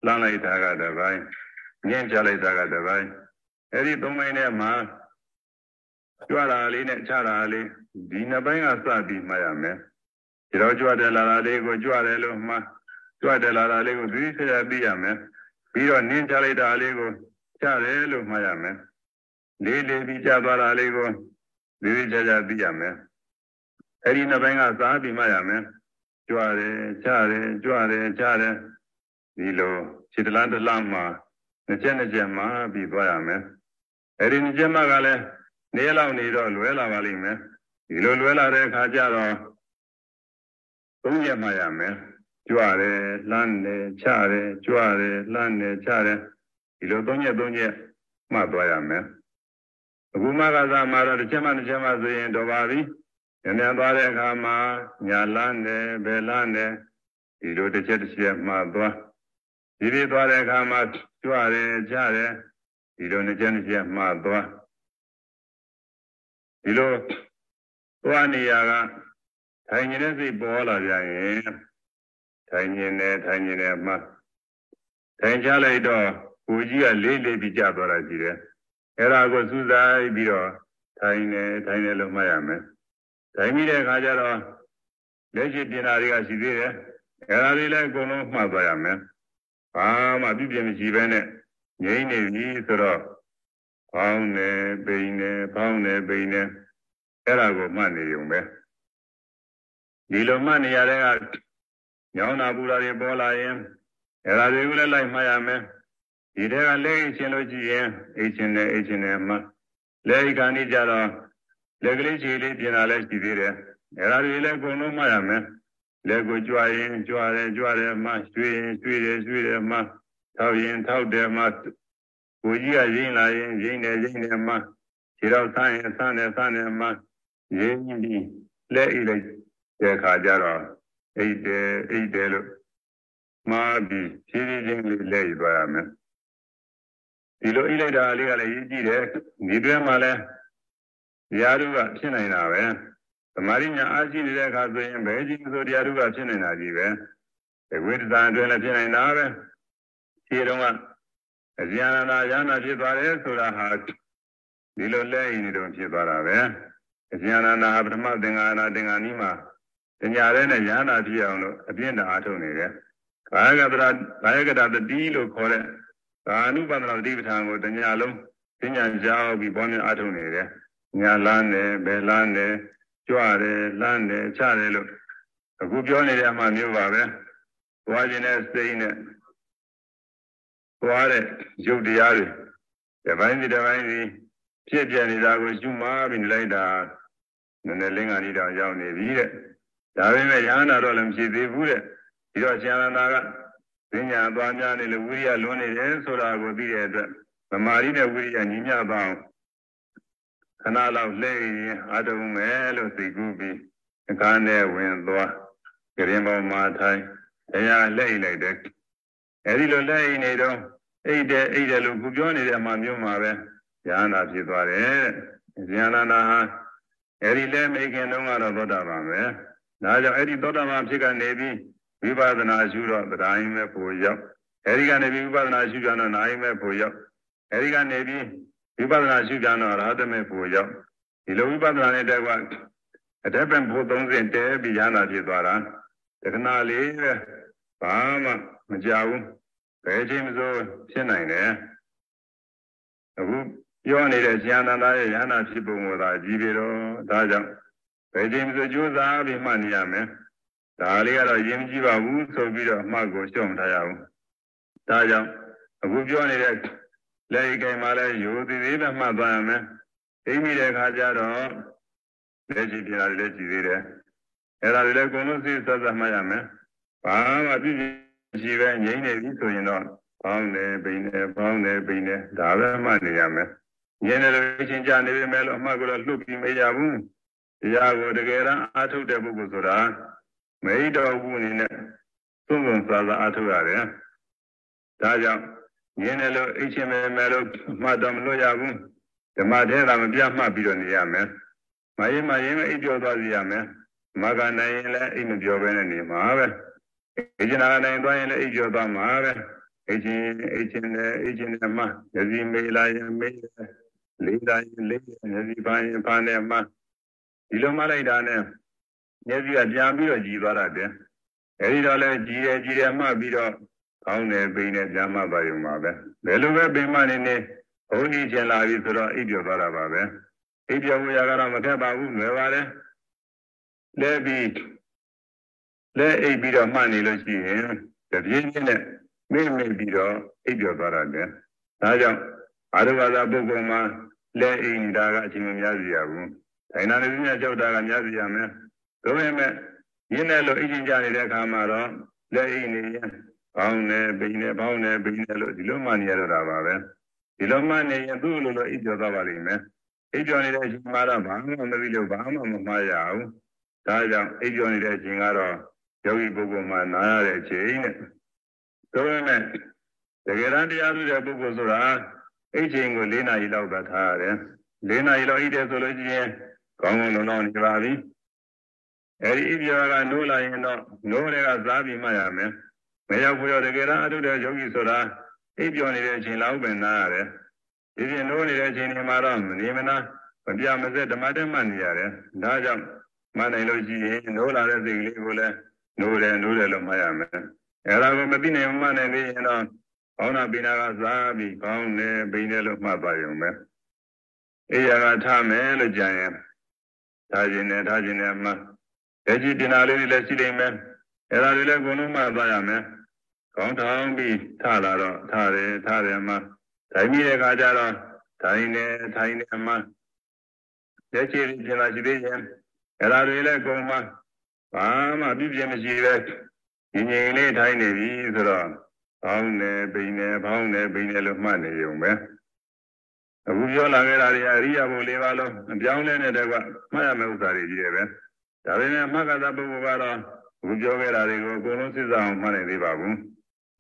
B: လှမ်းလိုက်တာကတစ်ပိုင်းငင်းပြလိုက်တာကတစ်ပိုင်းအဲ့ဒီသုံးပိုင်းထဲမှာကြွတာလေးနဲ့ချတာလေးဒီနှစ်ပိုင်းကစပြီးမှတ်ရမယ် ဒီတော့ကြွတယ်လာတာလေးကိုကြွတယ်လို့မှကြွတယ်လာတာလေးကိုသတိဆက်ရသိရမယ်ပြီးတော့နင်းချလိုက်တာလေးကိုချတယ်လို့မှတ်ရမယ်လေးလေးပြီးချသွားတာလေးကိုသတိချချသိရမယ်အဲ့ဒီနှစ်ပိုင်းကစပြီးမှတ်ရမယ်ကြွတယ်ချတယ်ကြွတယ်ချတယ်ဒီလိုခြေတလားတလားမှာနှစ်ချက်နှစ်ချက်မှာပြီးသွားရမယ်အဲ့ဒီနှစ်ချက်မှကလည်းနေလောက်နေတော့လွဲလာပါလိမ့်မယ်ဒီလိုလွဲလာတဲ့အခါကျတော့ သုံးရက်မှရမယ်ကြွတယ်လှမ်းတယ်ချတယ်ကြွတယ်လှမ်းတယ်ချတယ်ဒီလိုသုံးရက်သုံးရက်မှသွားရမယ်အခုမှကစားမှာတော့တစ်ချက်မှတစ်ချက်မှဆိုရင်တော့ပါပြီညနေသွားတဲ့အခါမှာညာလန်းတယ်ဘယ်လန်းတယ်ဒီလိုတစ်ချက်တစ်ချက်မှသွားဒီဒီသွားတဲ့အခါမှာကြွတယ်ချတယ်ဒီလိုတစ်ချက်တစ်ချက်မှသွားဒီလိုသွားနေရက ထိုင်နေတဲ့စိတ်ပေါ်လာကြရင်ထိုင်နေတယ်ထိုင်နေတယ်မှထိုင်ချလိုက်တော့ကိုကြီးကလေးလေးပြီးကြသွားတာကြည့်တယ်အဲ့ဒါကိုစူးစိုက်ပြီးတော့ထိုင်နေထိုင်နေလို့မှတ်ရမယ်ထိုင်ပြီးတဲ့အခါကျတော့လက်ရှိပြင်တာတွေကရှိသေးတယ်အဲ့ဒါတွေလည်းအကုန်လုံးမှတ်သွားရမယ်ဘာမှပြပြမရှိဘဲနဲ့ငြိမ့်နေပြီဆိုတော့ဖောင်းနေပိန်နေဖောင်းနေပိန်နေအဲ့ဒါကိုမှတ်နေုံပဲ ဒီလိုမှတ်နေရတဲ့ကညောင်းတာပူတာတွေပေါ်လာရင်အဲ့ဒါတွေကိုလည်းလိုက်မှတ်ရမယ်ဒီတဲကလက်အိတ်ချင်းလို့ကြည့်ရင်အိတ်ချင်းနဲ့အိတ်ချင်းနဲ့မှလက်အိတ်ကနေကြတော့လက်ကလေးခြေလေးပြင်လာလဲရှိသေးတယ်အဲ့ဒါတွေလည်းအကုန်လုံးမှတ်ရမယ်လက်ကိုကြွရင်ကြွတယ်ကြွတယ်မှရွှေရင်ရွှေတယ်ရွှေတယ်မှထောက်ရင်ထောက်တယ်မှကိုကြီးကရင်းလာရင်ရင်းတယ်ရင်းတယ်မှခြေတော့ဆန်းရင်ဆန်းတယ်ဆန်းတယ်မှရင်းပြီးလက်အိတ်လိုက် တဲ့အခါကျတော့အိတ်တယ်အိတ်တယ်လို့မှားပြီးဖြည်းဖြည်းချင်းလေးလဲယူသွားရမယ်ဒီလိုအိတ်လိုက်တာလေးကလည်းရေးကြည့်တယ်ဒီတွဲမှာလဲတရားတို့ကဖြစ်နေတာပဲသမာဓိညာအားရှိနေတဲ့အခါဆိုရင်ဘယ်ကြီးဆိုတရားတို့ကဖြစ်နေတာကြီးပဲဝိတ္တန်အတွင်းလည်းဖြစ်နေတာပဲခြေတုံးကအဇာနနာရဟနာဖြစ်သွားတယ်ဆိုတာဟာဒီလိုလဲရင်နေတော့ဖြစ်သွားတာပဲအဇာနနာပထမသင်္ဃာနာသင်္ဃာနီးမှာ တညာရဲနဲ့ရဟနာဖြစ်အောင်လို့အပြင်းတအားထုတ်နေတယ်ကာယကတရာကာယကတတတိလို့ခေါ်တဲ့ကာနုပဒနာတတိပဋ္ဌာန်ကိုတညာလုံးပညာကြောက်ပြီးပွားများအားထုတ်နေတယ်ညာလန်းတယ်ဘယ်လန်းတယ်ကြွတယ်လန်းတယ်ချတယ်လို့အခုပြောနေတဲ့အမှမျိုးပါပဲသွားခြင်းနဲ့စိတ်နဲ့သွားတဲ့ရုပ်တရားတွေဒီပိုင်းဒီပိုင်းဒီဖြစ်ပြနေတာကိုရှုမှပြီးနေလိုက်တာနည်းနည်းလင်းကလေးတော့ရောက်နေပြီတဲ့ ဒါပေမဲ့ရဟန္တာတော့လည်းမရှိသေးဘူးတဲ့ဒီတော့ရှင်ရနာကပညာသွားများနေလို့ဝိရိယလွန်နေတယ်ဆိုတာကိုသိတဲ့အတွက်ဗမာရီနဲ့ဝိရိယညီမျှပါအောင်ခဏလောက်လဲရင်အတုံးမယ်လို့သိကူးပြီးအခါနဲ့ဝင်သွားကရင်ပေါ်မှာထိုင်တရားလက်လိုက်တဲ့အဲဒီလိုလက်နေတော့အိတ်တယ်အိတ်တယ်လို့ခုပြောနေတဲ့အမှမျိုးမှာပဲဉာဏ်နာဖြစ်သွားတယ်ဉာဏ်နာဟာအဲဒီလဲမိခင်တုန်းကတော့သောတာပန်ပဲ ဒါကြောင့်အဲ့ဒီသောတာပန်ဖြစ်ကနေပြီးဝိပဿနာရှုတော့တရားမဲ့ပိုရောက်အဲဒီကနေပြီးဝိပဿနာရှုကြတော့နာယမဲ့ပိုရောက်အဲဒီကနေပြီးဝိပဿနာရှုကြတော့ရဟတမဲ့ပိုရောက်ဒီလိုဝိပဿနာနဲ့တက်ကအတက်ပံဘု30တဲပြီးရဟနာဖြစ်သွားတာတခဏလေးပဲဘာမှမကြဘူးဘယ်ချိန်မှဆိုဖြစ်နိုင်တယ်အခုပြောနေတဲ့ဉာဏ်တန်ရဲ့ရဟနာဖြစ်ပုံကိုသာကြည့်ပြီးတော့ဒါကြောင့် ဘယ်ချိန်မှဆိုကြိုးစားပြီးမှတ်နေရမယ်ဒါလေးကတော့ရင်မကြည့်ပါဘူးဆိုပြီးတော့အမှတ်ကိုရှုံးထားရအောင်ဒါကြောင့်အခုပြောနေတဲ့လက်အိမ်မှာလည်းယူသေးသေးပဲမှတ်သွားရမယ်အိမ်မိတဲ့အခါကျတော့လက်ရှိပြတာလည်းကြည့်သေးတယ်အဲ့ဒါတွေလည်းအကုန်လုံးသိစသမှတ်ရမယ်ဘာမှပြည့်ရှိပဲငြိမ့်နေပြီဆိုရင်တော့ပေါင်းတယ်ပိန်တယ်ပေါင်းတယ်ပိန်တယ်ဒါပဲမှတ်နေရမယ်ငြင်းတယ်လို့ချင်းကြနေပြီမဲ့လို့အမှတ်ကတော့လှုပ်ပြီးမရဘူး တရားကိုတကယ်တမ်းအားထုတ်တဲ့ပုဂ္ဂိုလ်ဆိုတာမိတော်ဘူးအနေနဲ့သုံးသုံးစားစားအားထုတ်ရတယ်ဒါကြောင့်ငင်းတယ်လို့အိတ်ချင်းမဲမဲလို့မှတ်တော့မလို့ရဘူးဓမ္မထဲသာမပြမှတ်ပြီးတော့နေရမယ်မရင်မရင်အိတ်ပြောသွားစီရမယ်မကနိုင်ရင်လည်းအိတ်မပြောဘဲနဲ့နေမှာပဲဣဇနာနိုင်သွားရင်လည်းအိတ်ပြောသွားမှာပဲဣအိတ်ချင်းအိတ်ချင်းနဲ့အိတ်ချင်းနဲ့မှမျက်စိမေးလာရင်မေးလေးလာရင်လေးမျက်စိဖားရင်ဖားနဲ့မှ ဒီလိုမှလိုက်တာနဲ့မျက်စိကပြန်ပြီးတော့ကြည်သွားတာတဲ့အဲဒီတော့လဲကြည်တယ်ကြည်တယ်မှပြီးတော့ကောင်းတယ်ပိန်တယ်ပြန်မှသွားရုံပါပဲဘယ်လိုပဲပိန်မှနေနေဘုန်းကြီးချင်လာပြီဆိုတော့အိပ်ပျော်သွားတာပါပဲအိပ်ပျော်မှုရကတော့မခက်ပါဘူးလွယ်ပါတယ်လဲပြီးလဲအိပ်ပြီးတော့မှတ်နေလို့ရှိရင်တပြင်းပြင်းနဲ့မိမိပြီးတော့အိပ်ပျော်သွားတာတဲ့ဒါကြောင့်အာရဝါဒပုဂ္ဂိုလ်မှာလဲအိမ်နေတာကအချိန်မများစီရဘူး ဒိုင်နာနေမြတ်ကြောက်တာကများစီရမယ်ဒါပေမဲ့ရင်းနဲ့လို့အိမ်ချင်းကြနေတဲ့အခါမှာတော့လက်အိမ်နေရင်ဘောင်းနဲ့ပိန်နဲ့ဘောင်းနဲ့ပိန်နဲ့လို့ဒီလိုမှနေရတော့တာပါပဲဒီလိုမှနေရင်သူ့လိုလိုအိပ်ကျော်သွားပါလိမ့်မယ်အိပ်ကျော်နေတဲ့အချိန်မှာတော့ဘာမှမသိလို့ဘာမှမမှားရဘူးဒါကြောင့်အိပ်ကျော်နေတဲ့အချိန်ကတော့ယောဂီပုဂ္ဂိုလ်မှာနားရတဲ့အချိန်နဲ့ဒါပေမဲ့တကယ်တမ်းတရားထုတဲ့ပုဂ္ဂိုလ်ဆိုတာအိတ်ချိန်ကို၄နာရီလောက်သာထားရတယ်၄နာရီလောက်အိတ်တယ်ဆိုလို့ရှိရင် ကောင်းကောင်းလုံလုံနေပါပြီအဲဒီအိပ်ကျော်ကနိုးလာရင်တော့နိုးတဲ့ကစားပြီးမှရမယ်မရောက်ဘူးရောတကယ်တမ်းအထုတဲ့ယောဂီဆိုတာအိပ်ပျော်နေတဲ့အချိန်လောက်ပဲနားရတယ်ဒီပြင်နိုးနေတဲ့အချိန်တွေမှာတော့မနေမနာမပြမစက်ဓမ္မတက်မှနေရတယ်ဒါကြောင့်မနိုင်လို့ရှိရင်နိုးလာတဲ့စိတ်ကလေးကိုလည်းနိုးတယ်နိုးတယ်လို့မှတ်ရမယ်အဲဒါကိုမသိနိုင်မှနိုင်သေးရင်တော့ဘောင်းနာပိနာကစားပြီးကောင်းတယ်ပိနေလို့မှတ်ပါရုံပဲအေးရကထားမယ်လို့ကြံရင် ထားခြင်းနဲ့ထားခြင်းနဲ့မှလက်ရှိတင်တာလေးတွေလည်းရှိနေမယ်အဲဒါတွေလည်းအကုန်လုံးမှတ်သွားရမယ်ကောင်းထောင်ပြီးထလာတော့ထားတယ်ထားတယ်မှထိုင်ပြီးတဲ့အခါကျတော့ထိုင်နေထိုင်နေမှလက်ရှိပြင်လာရှိသေးရင်အဲ့ဒါတွေလည်းကုန်မှဘာမှပြည့်ပြည့်မရှိပဲညီငယ်လေးထိုင်နေပြီဆိုတော့ဘောင်းနေပိန်နေဘောင်းနေပိန်နေလို့မှတ်နေုံပဲ အခုပြောလာခဲ့တာတွေအရိယာဘုလေးပါလုံးအပြောင်းလဲနေတဲ့ကွမှတ်ရမယ့်ဥစ္စာတွေကြီးတယ်ပဲဒါပေမဲ့မက္ကသပုဂ္ဂိုလ်ကတော့အခုပြောခဲ့တာတွေကိုအကုန်လုံးစစ်စားအောင်မှတ်နိုင်သေးပါဘူး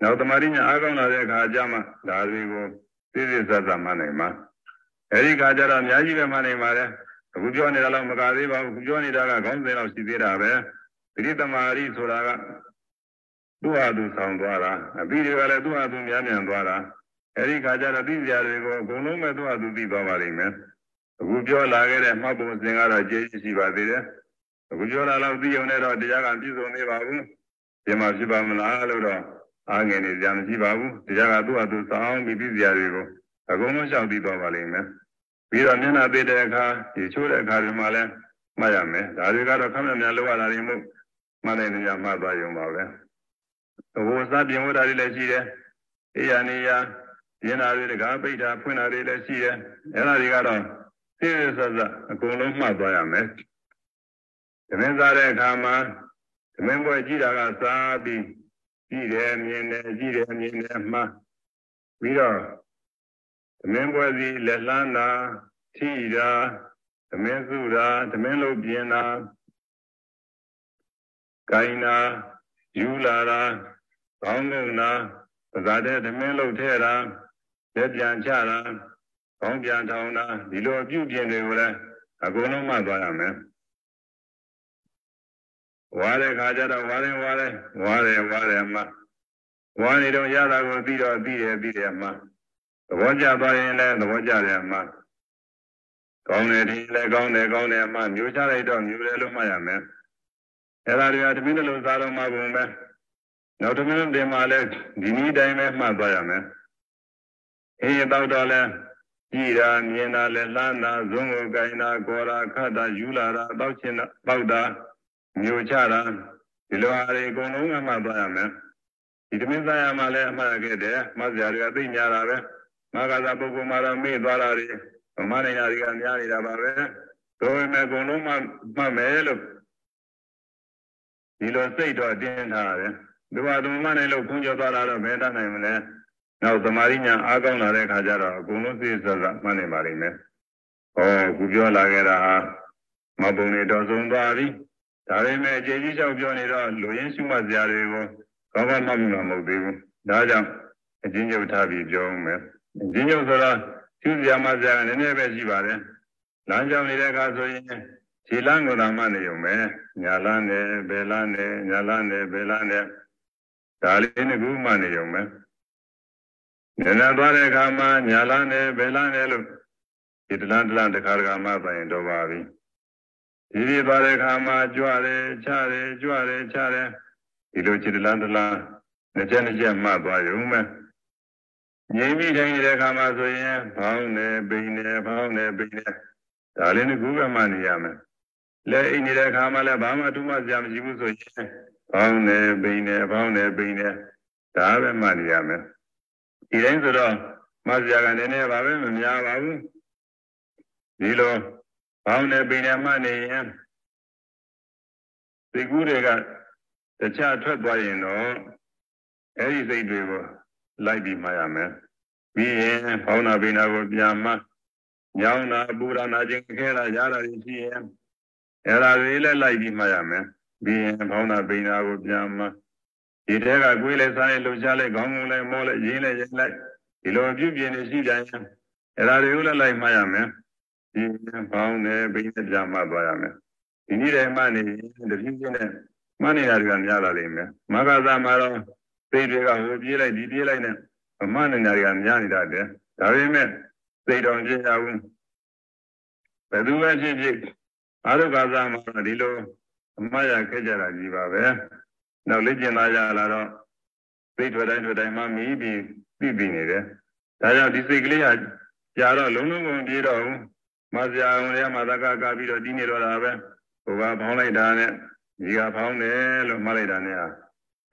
B: နောက်တမာတိညာအားကောင်းလာတဲ့အခါကျမှဒါတွေကိုသိသိသတ်သတ်မှနိုင်မှာအဲဒီခါကျတော့အများကြီးပဲမှနိုင်ပါတယ်အခုပြောနေတာတော့မကသေးပါဘူးအခုပြောနေတာကခေါင်းစဉ်လောက်ရှိသေးတာပဲသတိတမာရီဆိုတာကသူ့ဟာသူဆောင်သွားတာအပြီးတွေကလည်းသူ့ဟာသူများမြန်သွားတာ အဲဒီခါကျတော့သိစရာတွေကိုအကုန်လုံးပဲသူ့ဟာသူသိသွားပါလိမ့်မယ်အခုပြောလာခဲ့တဲ့မှတ်ပုံစဉ်ကတော့ကျေးဇူးရှိပါသေးတယ်အခုပြောလာတော့သိုံနဲ့တော့တရားကပြည့်စုံနေပါဘူးဒီမှာဖြစ်ပါမလားလို့တော့အားငယ်နေကြမရှိပါဘူးတရားကသူ့ဟာသူစောင်းပြီးပြည်စရာတွေကိုအကုန်လုံးရှောက်ပြီးသွားပါလိမ့်မယ်ပြီးတော့မျက်နှာသေးတဲ့အခါဒီချိုးတဲ့အခါတွေမှာလည်းမှတ်ရမယ်ဒါတွေကတော့ခက်မြများလောက်ရတာတွေမို့မှတ်နိုင်နေကြမှတ်သွားရုံပါပဲဟိုစပြင်ဝတ်တာတွေလည်းရှိတယ်အေးရနေရ ပြင်တာတွေတကားပိတ်တာဖွင့်တာတွေလည်းရှိတယ်အဲ့ဒါတွေကတော့သိရစစအကုန်လုံးမှတ်သွားရမယ်သမင်းစားတဲ့အခါမှာသမင်းပွဲကြည့်တာကစားပြီးကြည့်တယ်မြင်တယ်ကြည့်တယ်မြင်တယ်မှားပြီးတော့သမင်းပွဲစီလက်လန်းတာထိတာသမင်းစုတာသမင်းလုံးပြင်းတာကိုင်းတာယူလာတာကောင်းကုန်တာပဇာတဲ့သမင်းလုံးထဲတာ လက်ပြန်ချတာကောင်းပြန်ထောင်တာဒီလိုအပြုပြင်တွေကိုလည်းအကုန်လုံးမှသွားရမယ်ဝါတဲ့ခါကျတော့ဝါတယ်ဝါတယ်ဝါတယ်ဝါတယ်မှဝါနေတော့ရတာကိုပြီးတော့ပြီးတယ်ပြီးတယ်မှသဘောကျသွားရင်လည်းသဘောကျတယ်မှကောင်းတယ်ဒီလည်းကောင်းတယ်ကောင်းတယ်မှမျိုးချလိုက်တော့မျိုးတယ်လို့မှတ်ရမယ်အဲ့ဒါတွေကတမင်းတစ်လုံးစားတော့မှပုံပဲနောက်တမင်းတင်မှလည်းဒီနည်းတိုင်းပဲမှတ်သွားရမယ် အေးတော့တော့လည်းကြည်တာမြင်တာလည်းလှမ်းတာဇုံကိုကိုင်းတာကောတာခတ်တာယူလာတာတောက်ချင်တာပေါက်တာမျိုးချတာဒီလိုအားတွေအကုန်လုံးအမှတ်သွားရမယ်ဒီသမင်းသားရမှာလည်းအမှတ်ခဲ့တယ်မဆရာတွေကသိညာတာပဲမဂ္ဂသာပုဂ္ဂိုလ်မှာတော့မေ့သွားတာတွေမနိုင်တာတွေကများနေတာပါပဲတို့ပေမဲ့အကုန်လုံးမှမှတ်မယ်လို့ဒီလိုစိတ်တော့တင်းထားတယ်ဒီမှာသမမနိုင်လို့ခွန်ကြောသွားတာတော့ဘယ်တတ်နိုင်မလဲ နောက်သမာဓိညာအားကောင်းလာတဲ့ခါကျတော့အကုန်လုံးသိစစမှတ်နိုင်ပါလိမ့်မယ်ဟောခုပြောလာခဲ့တာမပုံနေတော်ဆုံးသွားပြီဒါပေမဲ့အခြေကြီးလျှောက်ပြောနေတော့လူရင်းရှုမှတ်စရာတွေကိုကောင်းကောင်းမှတ်မိမှာမဟုတ်သေးဘူးဒါကြောင့်အချင်းချုပ်ထားပြီးပြောမယ်အချင်းချုပ်ဆိုတော့ရှုစရာမှစရာနည်းနည်းပဲရှိပါတယ်လမ်းကြောင်းနေတဲ့အခါဆိုရင်ခြေလမ်းကိုသာမှနေုံပဲညာလမ်းနဲ့ဘယ်လမ်းနဲ့ညာလမ်းနဲ့ဘယ်လမ်းနဲ့ဒါလေးနဲ့ခုမှနေုံပဲ နည်းနည်းသွားတဲ့အခါမှာညာလန်းနဲ့ဘယ်လန်းနဲ့လို့ဒီတလန်းတလန်းတစ်ခါတစ်ခါမှပိုင်တော့ပါပြီဒီဒီသွားတဲ့အခါမှာကြွတယ်ချတယ်ကြွတယ်ချတယ်ဒီလိုခြေတလန်းတလန်းနှစ်ချက်နှစ်ချက်မှသွားရုံပဲငြိမ်ပြီးတိုင်းတဲ့အခါမှာဆိုရင်ဘောင်းနဲ့ပိန်နဲ့ဘောင်းနဲ့ပိန်နဲ့ဒါလေးနဲ့ခုကမှနေရမယ်လက်အိမ်နေတဲ့အခါမှာလည်းဘာမှထူးမှစရာမရှိဘူးဆိုရင်ဘောင်းနဲ့ပိန်နဲ့ဘောင်းနဲ့ပိန်နဲ့ဒါပဲမှနေရမယ် ဒီတိုင်းဆိုတော့မစရာကနည်းနည်းပါပဲမများပါဘူးဒီလိုဘောင်းနဲ့ပိန်နဲ့မှနေရင်စိတ်ကူးတွေကတခြားထွက်သွားရင်တော့အဲ့ဒီစိတ်တွေကိုလိုက်ပြီးမှရမယ်ပြီးရင်ဘောင်းနာပိန်နာကိုပြန်မှညောင်းတာပူရာနာခြင်းခဲတာရတာရှိရင်အဲ့ဒါတွေလည်းလိုက်ပြီးမှရမယ်ပြီးရင်ဘောင်းနာပိန်နာကိုပြန်မှ ဒီတဲကကိုယ်လည်းစားရင်လှုပ်ရှားလိုက်ခေါင်းကုန်းလည်းမောလိုက်ရင်းလည်းရင်းလိုက်ဒီလိုပြုပြင်နေရှိတိုင်းအဲ့ဒါတွေကိုလည်းလိုက်မှရမယ်ဒီဘောင်းနဲ့ပိန်နဲ့ပြန်မှသွားရမယ်ဒီနေ့တည်းမှနေတပြင်းပြင်းနဲ့မှနေတာတွေကများလာလိမ့်မယ်မဂ္ဂသမှာတော့စိတ်တွေကဟိုပြေးလိုက်ဒီပြေးလိုက်နဲ့မှနေတာတွေကများနေတာတဲ့ဒါပေမဲ့စိတ်တော်ကြည့်ရဘူးဘယ်သူပဲဖြစ်ဖြစ်အာရုကသာမှာဒီလိုအမှားရခဲ့ကြတာကြီးပါပဲ နောက်လေ့ကျင့်လာကြလာတော့စိတ်ထွက်တိုင်းထွက်တိုင်းမှမီးပြီးပြီးပြီးနေတယ်ဒါကြောင့်ဒီစိတ်ကလေးဟာကြာတော့လုံးလုံးကုန်ပြေးတော့ဘူးမစရာအောင်လည်းမသကကပြီးတော့ဒီနေတော့တာပဲဟိုကဖောင်းလိုက်တာနဲ့ဒီကဖောင်းတယ်လို့မှတ်လိုက်တာနဲ့ဟာ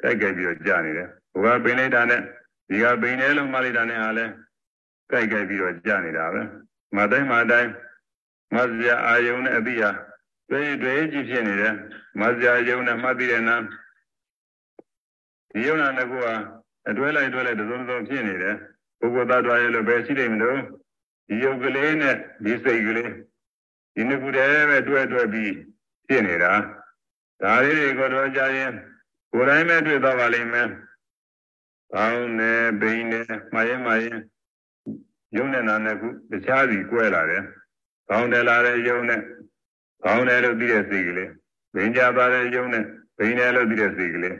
B: ကြိုက်ကြိုက်ပြီးတော့ကြာနေတယ်ဟိုကပိန်လိုက်တာနဲ့ဒီကပိန်တယ်လို့မှတ်လိုက်တာနဲ့ဟာလည်းကြိုက်ကြိုက်ပြီးတော့ကြာနေတာပဲမတိုင်းမတိုင်းမစရာအာယုံနဲ့အတိဟာတွေ့တွေ့ကြည့်ဖြစ်နေတယ်မစရာယုံနဲ့မှတ်ပြီးတဲ့နာ ဒီယုံနာကကအတွဲလိုက်တွဲလိုက်သုံးသုံးဖြစ်နေတယ်ပုဂ္ဂိုလ်သားတော်ရဲ့လို့ပဲရှိနေမလို့ဒီယုတ်ကလေးနဲ့ဒီစိတ်ကလေးဒီနှစ်ခုတည်းပဲတွဲတွဲပြီးဖြစ်နေတာဒါလေးတွေကိုတော့ကြာရင်ကိုယ်တိုင်းပဲတွေ့တော့ပါလိမ့်မယ်။ကောင်းတယ်၊ဘိန်းတယ်၊မှားရင်မှားရင်ယုံနဲ့နာနဲ့ခုတခြားစီကွဲလာတယ်။ကောင်းတယ်လာတဲ့ယုံနဲ့ကောင်းတယ်လို့သိတဲ့စိတ်ကလေး၊ဘိန်းကြသွားတဲ့ယုံနဲ့ဘိန်းတယ်လို့သိတဲ့စိတ်ကလေး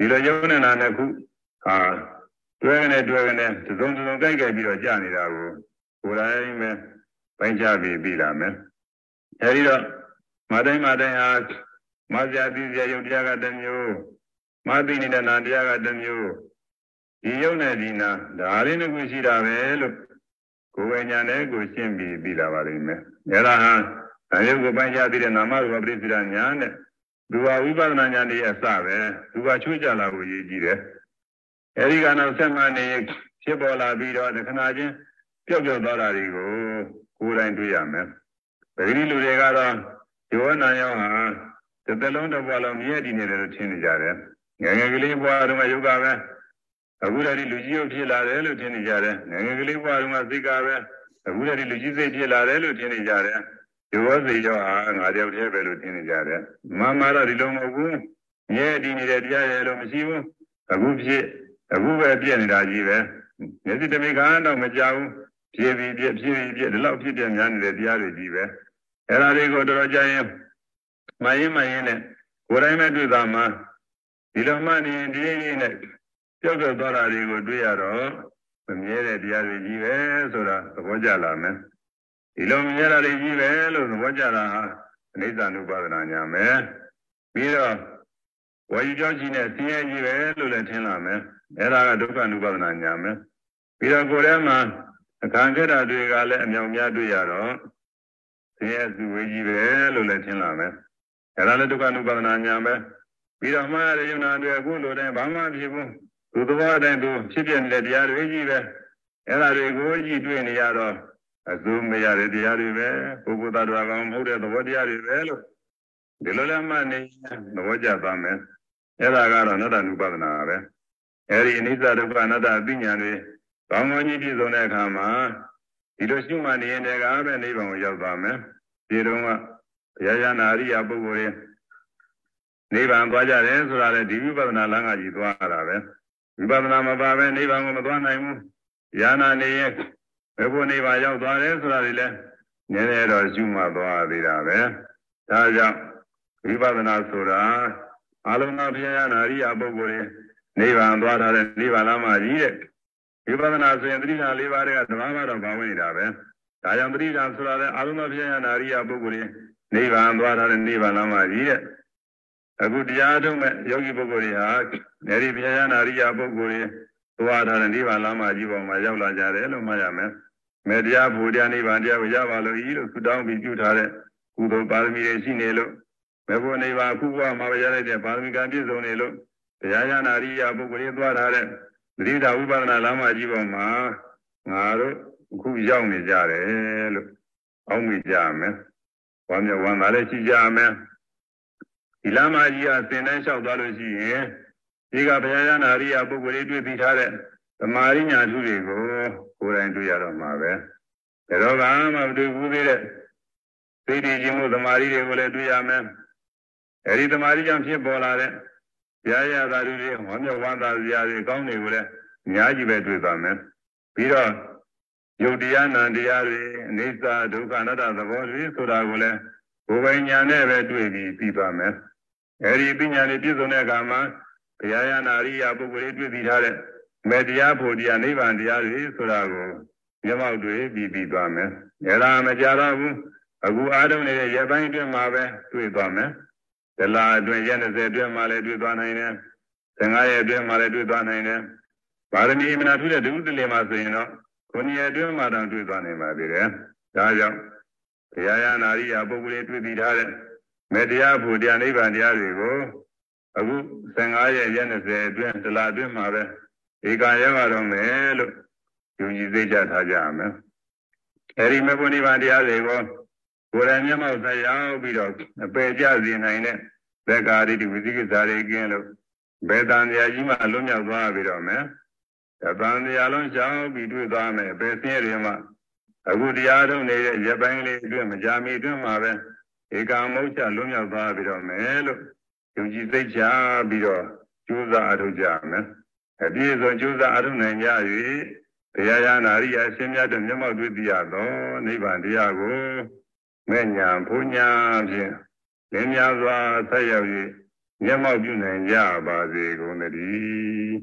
B: ဒီလိုယုံနဲ့နာနဲ့ခုဟာတွဲနဲ့တွဲနဲ့သုံးသုံးကြိုက်ကြိုက်ပြီးတော့ကြာနေတာကိုကိုယ်တိုင်းပဲပိုင်းခြားပြီးပြီးလာမယ်။အဲဒီတော့မတိုင်းမတိုင်းဟာမဇ္ဇာတိဇယုတ်တရားကတစ်မျိုးမသိနေတဲ့နာတရားကတစ်မျိုးဒီယုတ်နဲ့ဒီနာဒါလေးနှစ်ခုရှိတာပဲလို့ကိုယ်ဝိညာဉ်နဲ့ကိုရှင်းပြီးပြီးလာပါလိမ့်မယ်။အဲဒါဟာအယုတ်ကိုပိုင်းခြားပြီးတဲ့နာမရူပပရိစ္ဆေဒညာနဲ့ သူဟာဝိပဿနာဉာဏ်ရဲ့အစပဲသူကချွေးကြလာကိုရည်ကြည့်တယ်။အဲဒီကနောက်ဆက်မှနေဖြစ်ပေါ်လာပြီးတော့တခဏချင်းပျောက်ပျောက်သွားတာတွေကိုကိုယ်တိုင်တွေ့ရမယ်။ပဂတိလူတွေကတော့ယောနာယောဟာတစ်သက်လုံးတစ်ဘဝလုံးမြဲတည်နေတယ်လို့ထင်နေကြတယ်ငယ်ငယ်ကလေးဘဝတုန်းကယုတ်ကပဲအခုတည်းလူကြီးရုပ်ဖြစ်လာတယ်လို့ထင်နေကြတယ်ငယ်ငယ်ကလေးဘဝတုန်းကစိတ်ကပဲအခုတည်းလူကြီးစိတ်ဖြစ်လာတယ်လို့ထင်နေကြတယ် ယောစိတ်ရောဟာငါတယောက်တည်းပဲလို့ထင်နေကြတယ်မမတော့ဒီလိုမဟုတ်ဘူးမြဲတည်နေတဲ့တရားရဲ့လို့မရှိဘူးအခုဖြစ်အခုပဲပြည့်နေတာကြီးပဲမျက်စိတမိခါတော့မကြောက်ဘူးဖြည့်ပြီးပြည့်ဖြည့်ပြီးပြည့်ဒီလောက်ဖြစ်ပြများနေတဲ့တရားတွေကြီးပဲအဲ့ဒါတွေကိုတော်တော်ကြာရင်မရင်မရင်နဲ့ကိုယ်တိုင်းပဲတွေ့တာမှဒီလိုမှနေဒီလေးနဲ့ပြောက်ပြောက်သွားတာတွေကိုတွေ့ရတော့မမြဲတဲ့တရားတွေကြီးပဲဆိုတာသဘောကျလာမယ် ဒီလိုမြဲတာတွေကြီးပဲလို့သဘောကျတာဟာအနိစ္စ ानु ပါဒနာညာမယ်ပြီးတော့ဝါယူကြောင့်ကြီးနဲ့ဆင်းရဲကြီးပဲလို့လည်းထင်လာမယ်အဲ့ဒါကဒုက္ခ ानु ပါဒနာညာမယ်ပြီးတော့ကိုယ်ထဲမှာအခါခဲ့တာတွေကလည်းအမြောင်များတွေ့ရတော့ဆင်းရဲစုဝေးကြီးပဲလို့လည်းထင်လာမယ်အဲ့ဒါလည်းဒုက္ခ ानु ပါဒနာညာပဲပြီးတော့မှားရယုံနာတွေအခုလိုတိုင်းဘာမှဖြစ်ဘူးသူသဘောတိုင်းသူဖြစ်ပြနေတဲ့တရားတွေကြီးပဲအဲ့ဒါတွေကိုကြည့်တွေ့နေရတော့ အစုမရတဲ့တရားတွေပဲပုဂ္ဂိုလ်သားတော်ကောင်မဟုတ်တဲ့သဘောတရားတွေပဲလို့ဒီလိုလည်းမှတ်နေသဘောကျသွားမယ်အဲ့ဒါကတော့နတ္တ ानु ပါဒနာပဲအဲ့ဒီအနိစ္စဒုက္ခအနတ္တအသိဉာဏ်တွေကောင်းကောင်းကြီးပြည့်စုံတဲ့အခါမှာဒီလိုရှုမှတ်နေရင်တည်းကပဲနိဗ္ဗာန်ကိုရောက်သွားမယ်ဒီတုန်းကဘုရားရနာရိယာပုဂ္ဂိုလ်တွေနိဗ္ဗာန်သွားကြတယ်ဆိုတာလေဒီဝိပဿနာလမ်းကကြီးသွားတာပဲဝိပဿနာမပါပဲနိဗ္ဗာန်ကိုမသွားနိုင်ဘူးญาဏနေရင် ဘယ်ဘုနိဗ္ဗာန်ရောက်သွားတယ်ဆိုတာဒီလေနည်းနည်းတော့ရှုမှတ်သွားသေးတာပဲဒါကြောင့်ဝိပဿနာဆိုတာအလုံးစုံဘုရားရနာရိယာပုဂ္ဂိုလ်တွေနိဗ္ဗာန်သွားတာတဲ့နိဗ္ဗာန်လမ်းမကြီးတဲ့ဝိပဿနာဆိုရင်သတိဓာတ်၄ပါးတွေကဓမ္မပါတော့ပါဝင်နေတာပဲဒါကြောင့်သတိဓာတ်ဆိုတာလည်းအာရုံမဖြစ်ရနာရိယပုဂ္ဂိုလ်တွေနိဗ္ဗာန်သွားတဲ့နိဗ္ဗာန်လမ်းမှာကြီးတဲ့အခုတရားထုတ်မဲ့ယောဂီပုဂ္ဂိုလ်တွေဟာနေရိပြယနာရိယပုဂ္ဂိုလ်တွေသွားထားတဲ့နိဗ္ဗာန်လမ်းမှာကြီးပေါ်မှာရောက်လာကြတယ်လို့မှတ်ရမယ် မေတ္တရားဘူတရားနိဗ္ဗာန်တရားကိုရပါလို့ဤလို့ဆုတောင်းပြီးပြုထားတဲ့ကုသိုလ်ပါရမီတွေရှိနေလို့မေဖို့နိဗ္ဗာန်ခုဘဝမှာရလိုက်တဲ့ပါရမီကံပြည့်စုံနေလို့တရားရနာရိယပုဂ္ဂိုလ်တွေသွားထားတဲ့သတိဓာဝိပဿနာလမ်းမကြီးပေါ်မှာငါတို့အခုရောက်နေကြတယ်လို့အောက်မိကြမယ်။ဝမ်းမြောက်ဝမ်းသာလည်းရှိကြမယ်။ဒီလမ်းမကြီးကသင်တန်းလျှောက်သွားလို့ရှိရင်ဒီကဘုရားရနာရိယပုဂ္ဂိုလ်တွေတွေ့ပြီးထားတဲ့ သမာရိညာထုတွေကိုကိုယ်တိုင်တွေ့ရတော့မှာပဲ။ဒါတော့ကမှမတွေ့ဘူးသေးတဲ့သိတည်ခြင်းမှုသမာရိတွေကိုလည်းတွေ့ရမယ်။အဲဒီသမာရိကြောင့်ဖြစ်ပေါ်လာတဲ့ရရသာဓုတွေဝမ်းမြောက်ဝမ်းသာစရာတွေကောင်းတွေကိုလည်းအများကြီးပဲတွေ့ပါမယ်ပြီးတော့ယုတ်တရားနံတရားတွေအိစ္ဆာဒုက္ခအနတ္တသဘောတွေဆိုတာကိုလည်းဘုံပညာနဲ့ပဲတွေ့ပြီးပြီးပါမယ်အဲဒီပညာတွေပြည့်စုံတဲ့အခါမှာဘုရားရနာရိယပုဂ္ဂိုလ်တွေတွေ့ပြီးထားတဲ့ မေတ္တရားဖို့တရားနိဗ္ဗာန်တရားတွေဆိုတာကိုမျက်မှောက်တွေ့ပြီးပြီးသွားမယ်အဲဒါမကြတော့ဘူးအခုအားထုတ်နေတဲ့ရပိုင်းအတွင်းမှာပဲတွေ့သွားမယ်တလားအတွင်းရက်20အတွင်းမှာလည်းတွေ့သွားနိုင်တယ်15ရက်အတွင်းမှာလည်းတွေ့သွားနိုင်တယ်ပါရမီအမနာထူးတဲ့ဒုတိယမှာဆိုရင်တော့ခုနှစ်ရက်အတွင်းမှာတောင်တွေ့သွားနိုင်ပါသေးတယ်ဒါကြောင့်တရားရနာရိယပုဂ္ဂိုလ်တွေတွေ့ပြီးထားတဲ့မေတ္တရားဖို့တရားနိဗ္ဗာန်တရားတွေကိုအခု15ရက်ရက်20အတွင်းတလားအတွင်းမှာပဲ ဧကရောက်ရတော့မယ်လို့ယူကြည်သိကြထားကြရမယ်အဲဒီမေဖို့နိဗ္ဗာန်တရားတွေကိုကိုယ်တိုင်မျက်မှောက်သက်ရောက်ပြီးတော့အပေကြစေနိုင်တဲ့သက္ကာရိတိဝိသိကိစ္စရိကင်းလို့ဘေတန်တရားကြီးမှလွတ်မြောက်သွားပြီတော့မယ်။တန်တရားလုံးရှောင်းပြီးတွေ့သွားမယ်။ဘယ်ဆင်းရဲတွေမှအခုတရားထုတ်နေတဲ့ရပိုင်းလေးအတွင်းမကြမီအတွင်းမှာပဲဧကမုတ်ချလွတ်မြောက်သွားပြီတော့မယ်လို့ယုံကြည်သိချပြီးတော့ကြိုးစားအထုတ်ကြမယ်။ အပြည့်စုံကြိုးစားအထုတ်နိုင်ကြ၍တရားရနာရိယအရှင်မြတ်တို့မျက်မှောက်တွေ့သိရသောနိဗ္ဗာန်တရားကိုမဲ့ညာဘုညာဖြင့်လင်းများစွာဆက်ရောက်၍မျက်မှောက်ပြုနိုင်ကြပါစေကုန်သတည်း